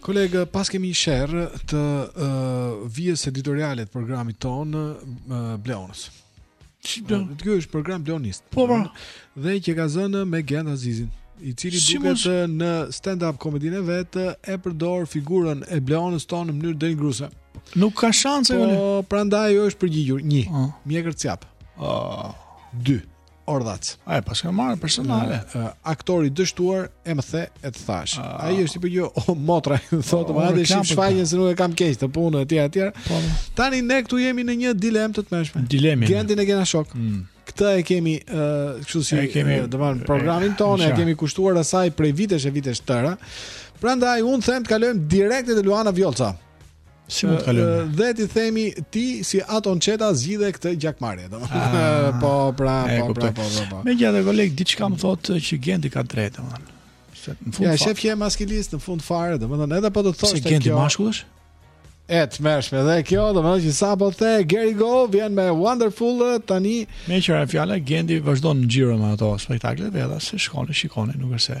S1: Kolegë,
S3: pastaj kemi një
S1: sherr të uh, vijës editoriale të programit tonë uh, Bleonës. Çdo. Uh, Ky është program Bleonist.
S3: Po, pra.
S1: Dhe që është zënë me Genta Zizin, i cili duket uh, në stand-up komedinë e vet uh, e përdor figurën e Bleonës tonë në mënyrë denigruese.
S3: Nuk ka shanse.
S1: Po, prandaj i është përgjigjur 1.
S3: Oh.
S1: Mjekër cjap.
S3: Oh.
S1: 2. Ordhac.
S3: A e paska marrë personale?
S1: Në, uh, aktor i dështuar e më the e të thashë. Uh, Ai është tipo jo oh, motra, thotë
S3: ma
S1: të
S3: shih
S1: shfaqjen se nuk e kam keq këtë punë etj etj.
S3: Po.
S1: Tani ne këtu jemi në një dilemë të tmerrshme.
S3: Dilemë.
S1: Gentin e kena shok. Mm. Këtë e kemi uh, kështu si
S3: e kemi
S1: uh, domethënë programin tonë, e kemi kushtuar asaj prej vitesh e vitesh të tëra. Prandaj unë them të kalojmë direkt te Luana Vjollca.
S3: Si mund të kalojmë?
S1: Ë, Dhe t'i themi ti si Anton Çeta zgjidhe këtë gjakmarrje, domethënë.
S3: Ah,
S1: Po, pra,
S3: e,
S1: po, pra, kuptoj. po, po,
S3: po. Megjithatë koleg, diçka më thotë që Genti ka të drejtë, domethënë. Se në fund
S1: Ja,
S3: fat-
S1: shef që je maskilist në fund fare, domethënë edhe po të thoshte
S3: kjo. Genti mashkull është?
S1: E tmerrshme dhe kjo, domethënë që sapo the Gary Go vjen me Wonderful eh, tani.
S3: Meqë ra fjala, Genti vazhdon në xhiro me ato spektaklet e veta, se shkoni, shikoni, nuk është se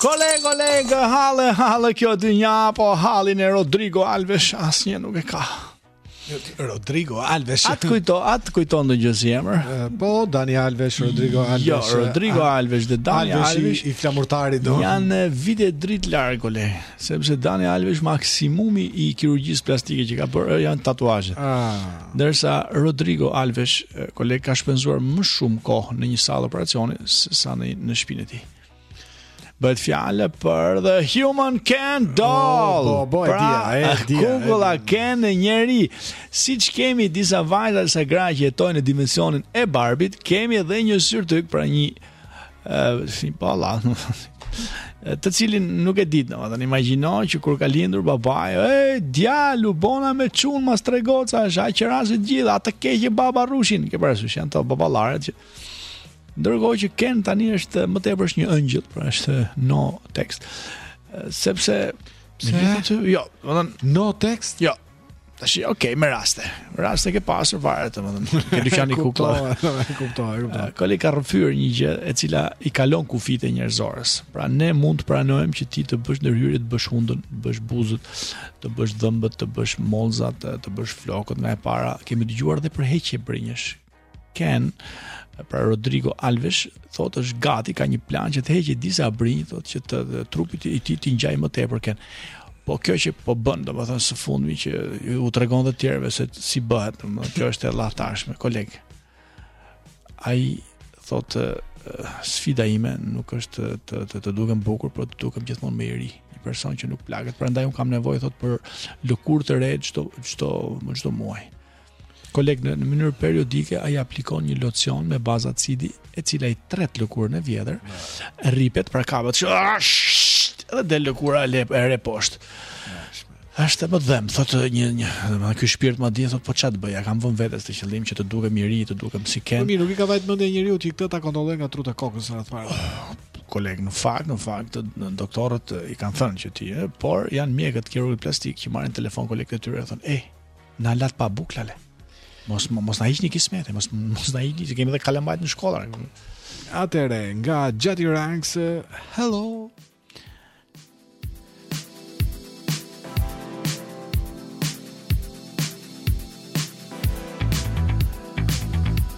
S3: Koleg, koleg, halle, halle kjo dynja, po hallin e Rodrigo Alves asnjë nuk e ka.
S19: Rodrigo Alves.
S3: A t'kujton, a t'kujton ndonjë gjë ky emër?
S19: Po, Dani Alves, Rodrigo jo, Alves.
S3: Jo, Rodrigo Alves dhe Dani
S19: Alves,
S3: Alves
S19: i, i Flamurtarit do.
S3: Janë vite dritë larg koleg, sepse Dani Alves maksimumi i kirurgjisë plastike që ka bërë janë tatuazhe.
S19: Ah.
S3: Ndërsa Rodrigo Alves koleg ka shpenzuar më shumë kohë në një sallë operacioni sesa në në shpinën e tij. Bëhet fjalë për The Human Ken Doll
S19: oh, bo, bo,
S3: Pra
S19: e e
S3: kukulla Ken e njeri Siç kemi disa vajza Sa gra që jetojnë në dimensionin e Barbit Kemi edhe një surtuk Pra një uh, Si pa la Të cilin nuk e di domethënë imagjino që kur ka lindur babai E djalë u bona me çun Mas tre gocash a qerasi të gjithë A të keqen baba rushin Ke parasysh janë ata baballarët që Ndërkohë që Ken tani është më tepër është një ëngjëll, pra është no text. Sepse
S19: pse
S3: thotë jo, domethënë
S19: no text?
S3: Jo. Tash jo, okay, me raste. Raste ke pasur fare domethënë. Ke dyqani kukla.
S19: Kuptoj, kuptoj, kuptoj.
S3: Koleg ka rrëfyer një gjë e cila i kalon kufijtë e njerëzores. Pra ne mund të pranojmë që ti të bësh ndërhyrje, të bësh hundën, të bësh buzët, të bësh dhëmbët, të bësh mollëzat, të bësh flokët nga e para. Kemi dëgjuar edhe për heqje brinjësh. Ken, pra Rodrigo Alves, thotë është gati, ka një plan që të heqë disa brinjë, thotë që të, të trupi i tij të ngjajë më tepër Ken. Po kjo që po bën, domethënë së fundmi që u tregon dhe të tjerëve se si bëhet, domethënë kjo është e lahtarshme, koleg. Ai thotë, sfida ime nuk është të, të, të, të dukem bukur, por të dukem gjithmonë më i ri, një person që nuk plaket, prandaj unë kam nevojë, thotë, për lëkurë të re çdo, çdo, çdo muaj. Koleg, në mënyrë periodike ai aplikon një locion me bazë acidi, e cila i tret lëkurën e vjetër, rripet pra kapet dhe del lëkura e re poshtë. Është më dhemb, thotë një një, domethënë ky shpirti ma di thotë po ça të bëj, ia kam vënë vetes qëllim që të dukem i ri, të dukem si Ken.
S19: Po mirë, nuk i ka vajt mendja njeriut këtë ta kontrollojë nga trutë e kokës radhë parë.
S3: Oh, koleg në fakt, në fakt në doktorët i kanë thënë që ti, por janë mjekët kirurgë plastik që marrin në telefon kolegët e tyre e thonë, "Ej, Na latë pa bukë lale. Mos mos na hiqni kismetin, mos mos na hiqni se kemi edhe kalamajtë në shkollë.
S19: Atëre, nga Gjati Ranks, hello.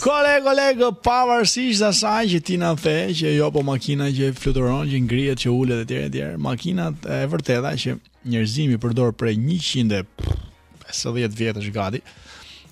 S3: Koleg, koleg, pavarësisht asaj që ti na the që jo po makina që fluturon, që ngrihet, që ulet e tjera, e tjera, makinat e vërteta që njerëzimi përdor prej 150 vjetësh gati,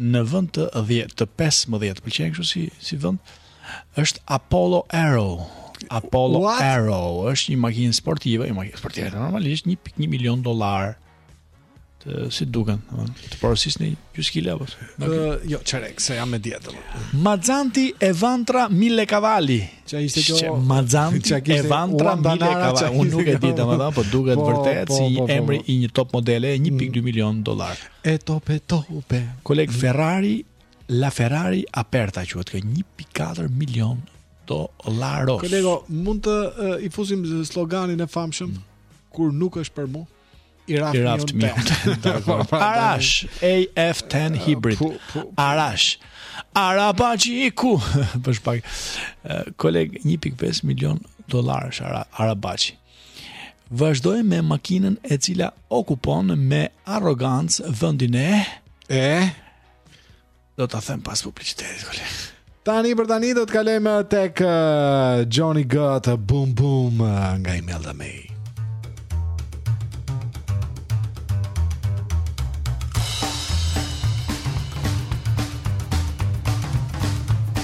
S3: në vend të 10 të 15 pëlqen kështu, si si vend është Apollo Arrow Apollo
S23: What?
S3: Arrow është një makinë sportive një makinë sportive normalisht 1.1 milion dollarë të si duken të porosis një gjysë kile apo
S23: uh, jo çerek se jam me dietë
S3: Mazzanti Evantra Millecavalli
S23: ça ishte kjo
S3: Mazzanti Evantra Millecavalli unë nuk e di domethënë po duket
S23: po,
S3: vërtet
S23: po,
S3: si
S23: po,
S3: emri i një top modele 1.2 milion dollarë
S23: E top e
S3: top. Koleg mm. Ferrari, LaFerrari Aperta quhet kjo 1.4 milion dollarëshe.
S23: Kolego, mund të uh, i fusim sloganin e famshëm mm. kur nuk është për mua? i raft,
S3: I raft
S23: mi
S3: Arash AF10 hybrid Arash Arabaxhiu për pak koleg 1.5 milion dollarësh Arabaxhi Vazhdojmë me makinën e cila okupon me arrogancë vendin e
S23: e
S3: do ta them pas publicitetit koleg.
S23: Tani për tani do të kalojmë tek uh, Johnny Got a Boom Boom uh, nga Imelda May.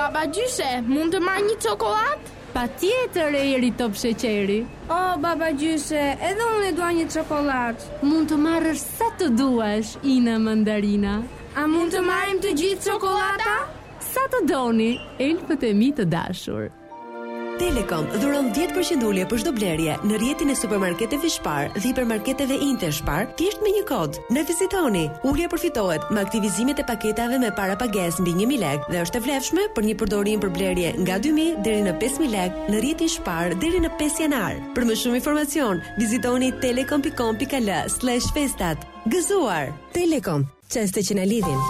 S7: Babagjysh, mund të marr një çokollatë? Patjetër, Ejeri top sheqeri
S6: O, oh, babagjysh, edhe unë e dua një çokollatë
S7: Mund të marrësh sa të duash, Ina mandarina
S6: A mund të marrim të gjithë çokollata?
S7: Sa të doni, elfët e mi të dashur
S8: Telekom dhuron 10% ulje për çdo blerje në rrjetin e supermarketeve Spar dhe hipermarketeve Interspar thjesht me një kod. Na vizitoni! Ulja përfitohet me aktivizimet e paketave me parapagesë mbi një mijë lekë dhe është e vlefshme për një përdorim për blerje nga dy mijë deri në pesë mijë lekë në rrjetin Spar deri në pesë janar. Për më shumë informacion, vizitoni telekom.com.al/festat. Gëzuar! Telekom. Çaste që na lidhin.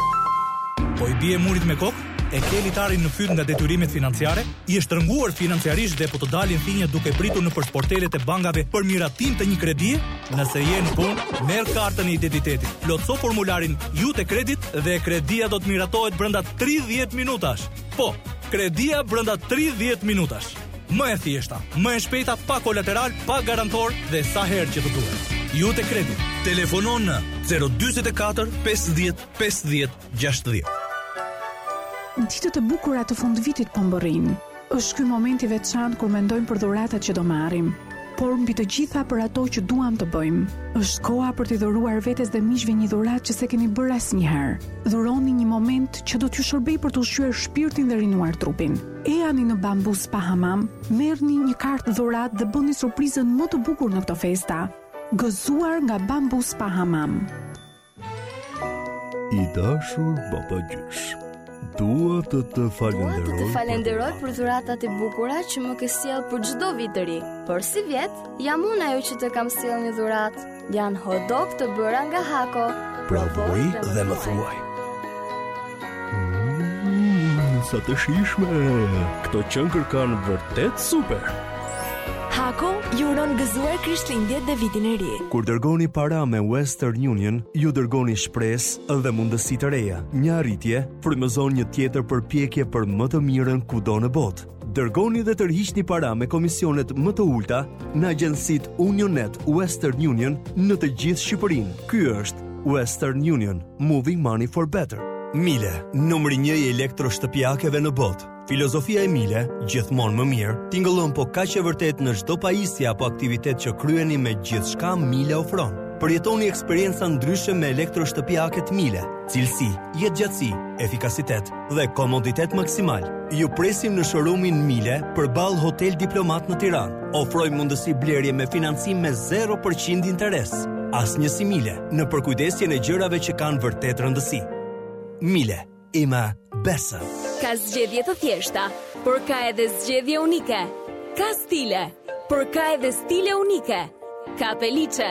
S39: Po i bie murit me kokë? E ke litarin në fyt nga detyrimet financiare? I shtrënguar financiarisht dhe po të dalin thinja duke pritur nëpër sportelet e bankave për miratim të një kredie? Nëse je në punë, merr kartën e identitetit, plotëso formularin IuteCredit dhe kredia do të miratohet brenda 30 minutash. Po, kredia brenda 30 minutash. Më e thjeshta, më e shpejta, pa kolateral, pa garantor dhe sa herë që të duhet. IuteCredit. Telefono në 044 50 50 60.
S40: Ditët e bukura të fundvitit po mbërrijnë. Është ky moment i veçantë kur mendojmë për dhuratat që do marrim, por mbi të gjitha për ato që duam të bëjmë. Është koha për t'i dhuruar vetes dhe miqve një dhuratë që s'e keni bërë asnjëherë. Dhuroni një moment që do t'ju shërbejë për të ushqyer shpirtin dhe rinuar trupin. Ejani në Bambu Spa Hamam, merrni një kartë dhuratë dhe bëni surprizën më të bukur në këto festa. Gëzuar nga Bambu Spa Hamam.
S41: I dashur babagjysh. Dua të të falenderoj.
S23: Dua të të
S41: falenderoj
S23: për dhuratat e bukura që më ke sjellë për çdo vit të ri. Por sivjet, jam unë ajo që të kam sjellë një dhuratë. Janë hot dog të bëra nga Hako.
S41: Provoji dhe më thuaj. Mmm, sa të shijshme. Këto qënkërkan vërtet super.
S8: Hako ju uron gëzuar Krishtlindjet dhe vitin e ri.
S42: Kur dërgoni para me Western Union, ju dërgoni shpresë dhe mundësi të reja. Një arritje frymëzon një tjetër përpjekje për më të mirën kudo në botë. Dërgoni dhe tërhiqni para me komisionet më të ulëta në agjencitë Unionnet Western Union në të gjithë Shqipërinë. Ky është Western Union, Moving Money for Better. Miele, numri një i elektroshtëpiakeve në botë. Filozofia e Miele, gjithmonë më mirë, tingëllon po kaq e vërtetë në çdo pajisje apo aktivitet që kryeni me gjithçka Miele ofron. Përjetoni eksperienca ndryshe me elektroshtëpiaket Miele, cilësi, jetëgjatësi, efikasitet, dhe komoditet maksimal. Ju presim në showroomin Miele përballë Hotel Diplomat në Tiranë. Ofrojmë mundësi blerje me financim me 0% interes. Asnjë si Miele në përkujdesjen e gjërave që kanë vërtet rëndësi. Miele, immer besser.
S13: Ka zgjedhje të thjeshta, por ka edhe zgjedhje unike. Ka stile, por ka edhe stile unike. Ka peliçe,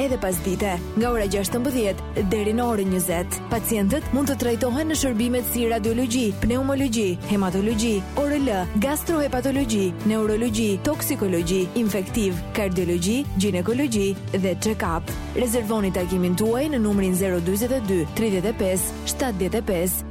S18: edhe pasdite, nga ora 16 deri në orën 20. Pacientët mund të trajtohen në shërbimet si radiologji, pneumologji, hematologji, ORL, gastrohepatologji, neurologji, toksikologji, infektiv, kardiologji, gjinekologji dhe check-up. Rezervoni takimin tuaj në numrin 042 35 75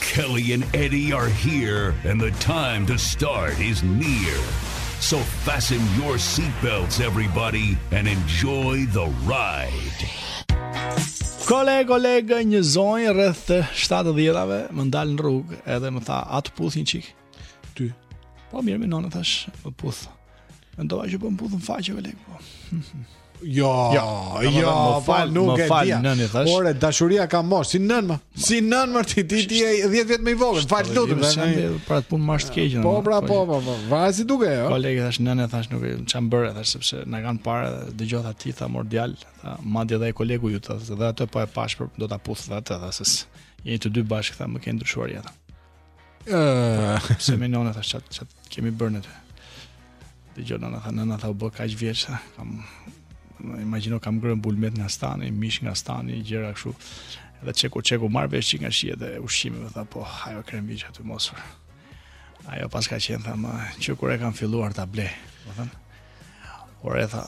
S15: Kelly and Eddie are here and the time to start is near. So fasten your seat belts everybody and enjoy the ride.
S3: Koleg, koleg, një zonjë rreth 70-ave më ndal në rrugë edhe më tha, "A të puth një çik?"
S1: Ty.
S3: Po mirë moj nënë thashë, po puth. Mendova që po më puth në faqe koleg. Po.
S1: Jo,
S3: jo,
S1: jo,
S3: më fal,
S1: nuk e di.
S3: Nënë thashë.
S1: Ore, dashuria ka moshë, si nënë më. Si nënë më ti ti ti je 10 vjet më i vogël. Fal,
S3: të
S1: lutem,
S3: ne para të punë marrë keq.
S1: Po, pra, po, po, po. Varet si duke, jo.
S3: Koleg, i thashë nënë thashë nuk e ça kam bërë thashë sepse na kanë parë dhe dëgjo ti tha mor djalë, tha madje edhe kolegu yt tha, dhe atë po e pashë prapë do ta puth atë tha se jeni të dy bashkë tha më keni ndryshuar jetën.
S1: Ëh,
S3: se moj nëna thashë ça të ça të kemi bërë ne ty. Dëgjo nëna tha nëna tha u bëra kaq vjeç sa jam imagjino kam ngrënë bulmet nga stani, mish nga stani, gjëra kështu. Edhe ç'ke ç'ke marr vesh çik nga shije dhe ushqimi më tha po, ajo kremviçja Ety Mos. Ajo paska qenë tha mirë që kur e kam filluar ta blej, do thënë. Por e tha,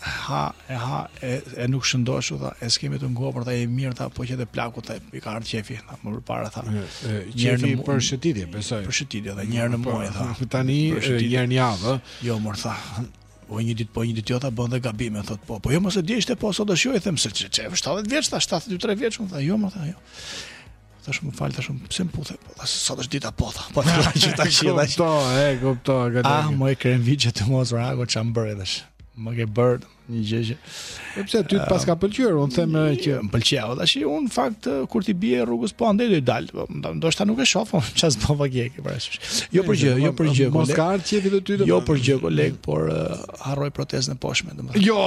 S3: ha e ha e, e nuk shëndoshu tha e s'kemi të ngopur tha e mirë tha po dhe te plaku tha i ka ardhur qejfi tha më përpara tha
S1: qejfi
S3: në...
S1: për shëtitje besoj
S3: për shëtitje tha një herë në
S1: po,
S3: muaj tha
S1: po,
S3: tani
S1: një herë në javë
S3: jo mor tha po një ditë po një ditë jo ta bën dhe gabime thotë po po jo mos e di ishte po sot do shoj them se çe çe 70 vjeç tha 72 3 vjeç unë tha jo më tha jo Thashë më fal thashë pse më puthe? Po tha sot është dita po tha. Po fillon që ta qi tash.
S1: Po, e kuptova,
S3: gati.
S1: Ah,
S3: me kremviçet Ety Mos, ra, po ça kam bërë thashë. Më ke bërë një gjë që.
S1: Po pse ty të paska pëlqyer, unë them edhe që
S3: më pëlqeu. Tash unë në fakt kur t'i bie rrugës po andej do të dal. Po, ndoshta nuk e shoh, po çast po vaki ke parasysh. Jo për gjë, jo për gjë.
S1: Mos ka ardhur qejfi dhe ty.
S3: Jo për gjë, koleg, por harroj protestën e poshtme, domethënë.
S1: Jo.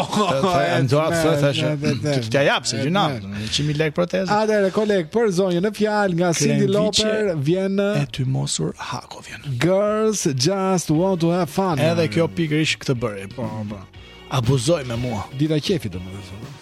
S3: Jam do të thotë tash. T'ia jap se
S1: gjynah.
S3: 100000 lekë protestë.
S1: Atëherë koleg për zonjën në fjalë nga Cindy Lauper vjen
S3: në Ety Mos Urhako vjen.
S1: Girls just want to have fun.
S3: Edhe kjo pikërisht këtë bëri.
S1: Po, po.
S3: Abuzoi me mua.
S1: Dita qejfi domethënë.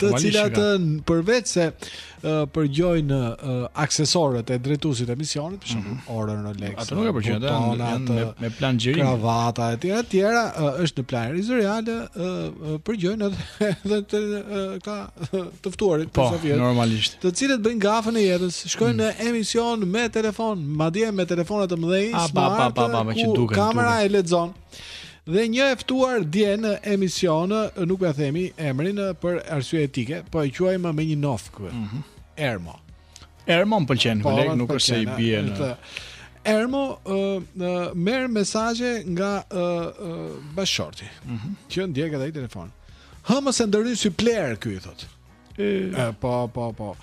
S1: të cilat përveç se uh, përgjojnë uh, aksesorët e drejtuesit të emisionit, për shembull, mm -hmm. orën Rolex.
S3: Ato nuk e përgjojnë, janë me, me plan xhirimi.
S1: Kravata e tjera, tjera uh, është në plan regjisorial, uh, uh, përgjojnë edhe edhe të ka uh, të ftuarit
S3: po,
S1: për sa
S3: normalisht.
S1: Të cilët bëjnë gafën e jetës, shkojnë mm. në emision me telefon, madje me telefona të mëdhenj,
S3: smart, pa, pa, pa, pa, pa,
S1: ku
S3: duken,
S1: kamera
S3: duken.
S1: e lexon. Dhe një e ftuar dje në emision, nuk e themi emrin për arsye etike, po e quajmë me një nofk. Ëh. Mm -hmm. Ermo.
S3: Ermo më pëlqen,
S1: po, Oleg,
S3: nuk është se i bie në
S1: të... Ermo ë uh, uh, merr mesazhe nga ë uh, uh, bashkëshorti.
S3: Mhm.
S1: Mm që ndjek edhe ai telefon. Hë mos e ndërhyn se pler ky i thot. E, po, po, po.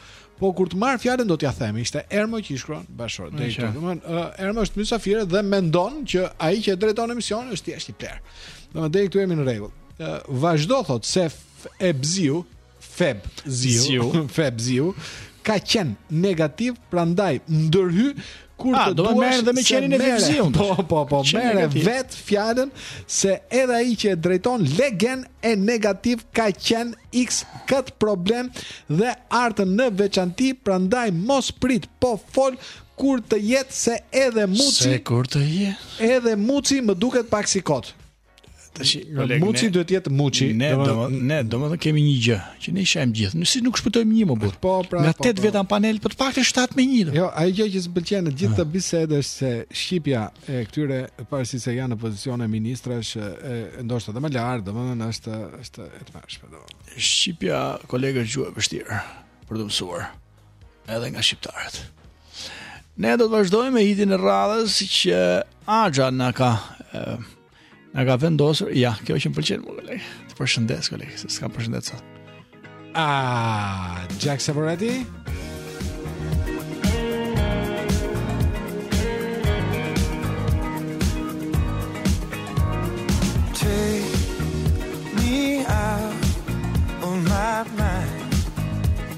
S1: Po kur të marr fjalën do t'ja them, ishte Ermo që i shkruan bashkë. Do
S3: të
S1: thotë, domethënë Ermo është mysafir dhe mendon që ai që e drejton emisionin është thjesht një pler. Domethënë deri këtu jemi në rregull. Vazhdo thot se
S3: Fevziu,
S1: Fevziu, Fevziu ka qen negativ, prandaj ndërhy kur
S3: ah,
S1: të duash.
S3: Do merr dhe me qenin e Fevziun.
S1: Po, po, po,
S3: merr
S1: vet fjalën se edhe ai që e drejton legen e negativ ka qen X kët problem dhe Artën në veçanti, prandaj mos prit, po fol kur të jetë se edhe Muçi
S3: se kur të jetë
S1: edhe Muçi më duket pak si kot
S3: Tash Muçi
S1: duhet të jetë Muçi.
S3: Ne do ne do të kemi një gjë që ne shajmë gjithë. Nëse nuk shpëtojmë një më burr.
S1: Po, pra,
S3: nga 8
S1: po, po.
S3: veta në panel, po të paktën 7 me 1.
S1: Jo, ajo gjë që s'pëlqen në gjithë ah. këtë bisedë është se shqipja e këtyre pavarësisht se janë në pozicione ministrash e ndoshta edhe më lart, domethënë është është e tmerrshme domethënë.
S3: Shqipja koleg gjuhë e vështirë për të mësuar. Edhe nga shqiptarët. Ne do të vazhdojmë me hitin e radhës që Axha na ka na ka vendosur. Ja, kjo që më pëlqen mu koleg. Të përshëndes koleg, se s'kam përshëndet sot.
S1: Ah, Jack Savoretti.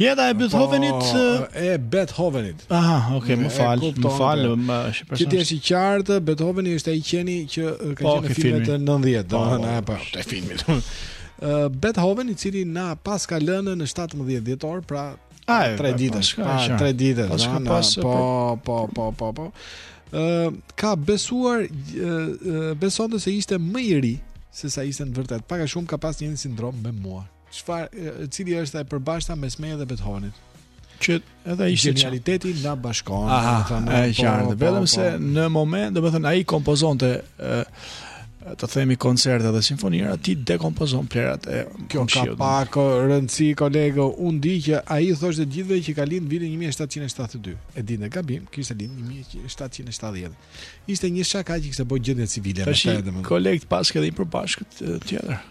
S3: Jeta e Beethovenit
S1: po, e Beethovenit.
S3: Aha, okay, më fal, më fal, më shpresoj.
S1: Që ti je i qartë, Beethoveni është ai qeni që ka
S3: po,
S1: qenë në filmet e 90, domethënë apo te filmi. Ë Beethoven i cili na pas ka lënë në 17 dhjetor, pra 3
S3: ditë,
S1: pa 3 ditë,
S3: domethënë
S1: po po po po po. Ë ka besuar besonte se ishte më i ri se sa ishte në vërtet. Pak a shumë ka pas një sindrom me mua. Çfarë cili është e përbashkëta mes meje dhe Beethovenit?
S3: Që edhe ai
S1: genialiteti na bashkon, domethënë,
S3: e
S1: po,
S3: qartë,
S1: po,
S3: vetëm
S1: po.
S3: se në moment, domethënë ai kompozonte të themi koncerte dhe simfonira, ti dekompozon plehrat e
S1: kjo ka pak rëndësi kolego, unë di që ai thoshte të gjithëve që ka lind vitin 1772. E dinte gabim, kishte lind 1770. Ishte një shaka që kishte bërë gjendja civile me këtë domethënë.
S3: Koleg paske edhe një përbashkët tjetër.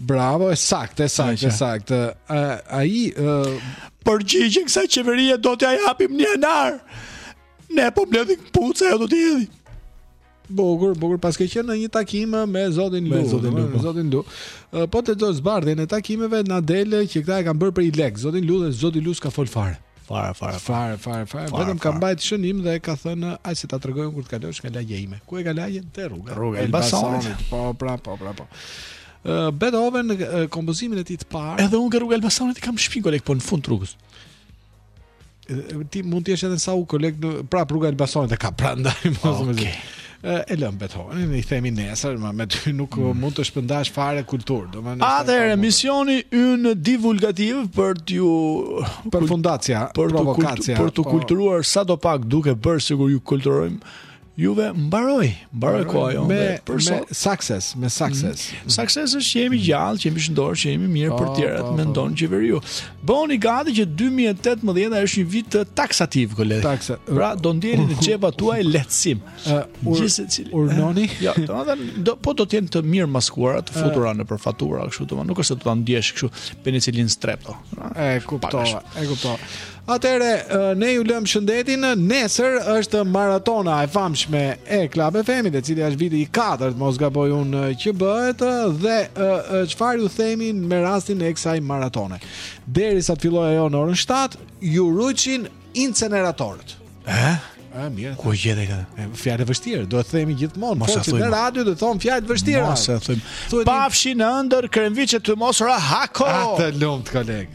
S1: Bravo, e saktë, e saktë, e saktë. Ai,
S3: përgjigjen kësaj qeverie do t'ia japim një janar. Ne po mbledhim puca, ajo do t'i hedhi.
S1: Bogur, Bogur paske qenë në një takim me zotin Lu,
S3: me zotin Lu,
S1: me
S3: po.
S1: zotin Lu. Po te kjo zbardhja e takimeve na del që këta e kanë bërë për një lek. Zotin Lu dhe zoti Lu s'ka fol fare.
S3: Fare, fare,
S1: fare, fare, fare. Vetëm ka mbajt shënim dhe ka thënë ai se ta tregojmë kur të kalosh nga lagja ime. Ku e ka lagjen? Te rruga.
S3: Rruga e
S1: Elbasanit. Po, pra, po, pra, po. Uh, Beethoven në uh, kompozimin e tij të parë.
S3: Edhe unë nga rruga e Elbasanit i kam shpinë koleg po në fund rrugës.
S1: Ti mund të jesh edhe sa u koleg në prapë rruga e Elbasanit e ka prandaj mos okay.
S3: më
S1: e lëm Beethovenin, i themi nesër, ma me ty nuk mm. mund të shpërndash fare kulturë. Domethënë.
S3: Atëherë misioni ynë divulgativ për t'ju
S1: për fundacia,
S3: për provokacia, për të
S1: po.
S3: kulturuar sadopak duke bërë sikur ju kulturojmë. juve mbaroi, mbaroi koha jonë
S1: me,
S3: për
S1: me sukses, me sukses.
S3: Mm. Sukses është që jemi gjallë, që jemi shëndoshë, që jemi mirë
S1: po, për
S3: tjerat,
S1: po, po.
S3: mendon qeveria. Bëhuni gati që 2018 është një vit taksativ koleg.
S1: Taksa.
S3: Pra do ndjeni në xhepat tuaj lehtësim. Gjithsesi cili.
S1: Urdhnoni?
S3: Jo, domethënë do po do të jenë të mirë maskuara, të futura nëpër fatura kështu, domethënë nuk është se do ta ndjesh kështu penicilinë strepto.
S1: E kuptova, e kuptova. Atëre ne ju lëm shëndetin. Nesër është maratona e famshme e Club FM, e cila është viti i katërt, në mos gaboj unë që bëhet dhe çfarë ju themi me rastin e kësaj maratone. Derisa të fillojë ajo në orën 7, ju rujtshin inceneratorët.
S3: Eh?
S1: Ah, mirë.
S3: Ku e gjete këtë?
S1: Fjalët e vështira duhet t'i themi gjithmonë.
S3: Mos e thuaj.
S1: Në radio duhet të thonë fjalë të vështira.
S3: Mos e thuaj.
S1: Thuaj
S3: pafshi në ëndër kremviçe të Musa Hakos. A
S1: të lumt koleg.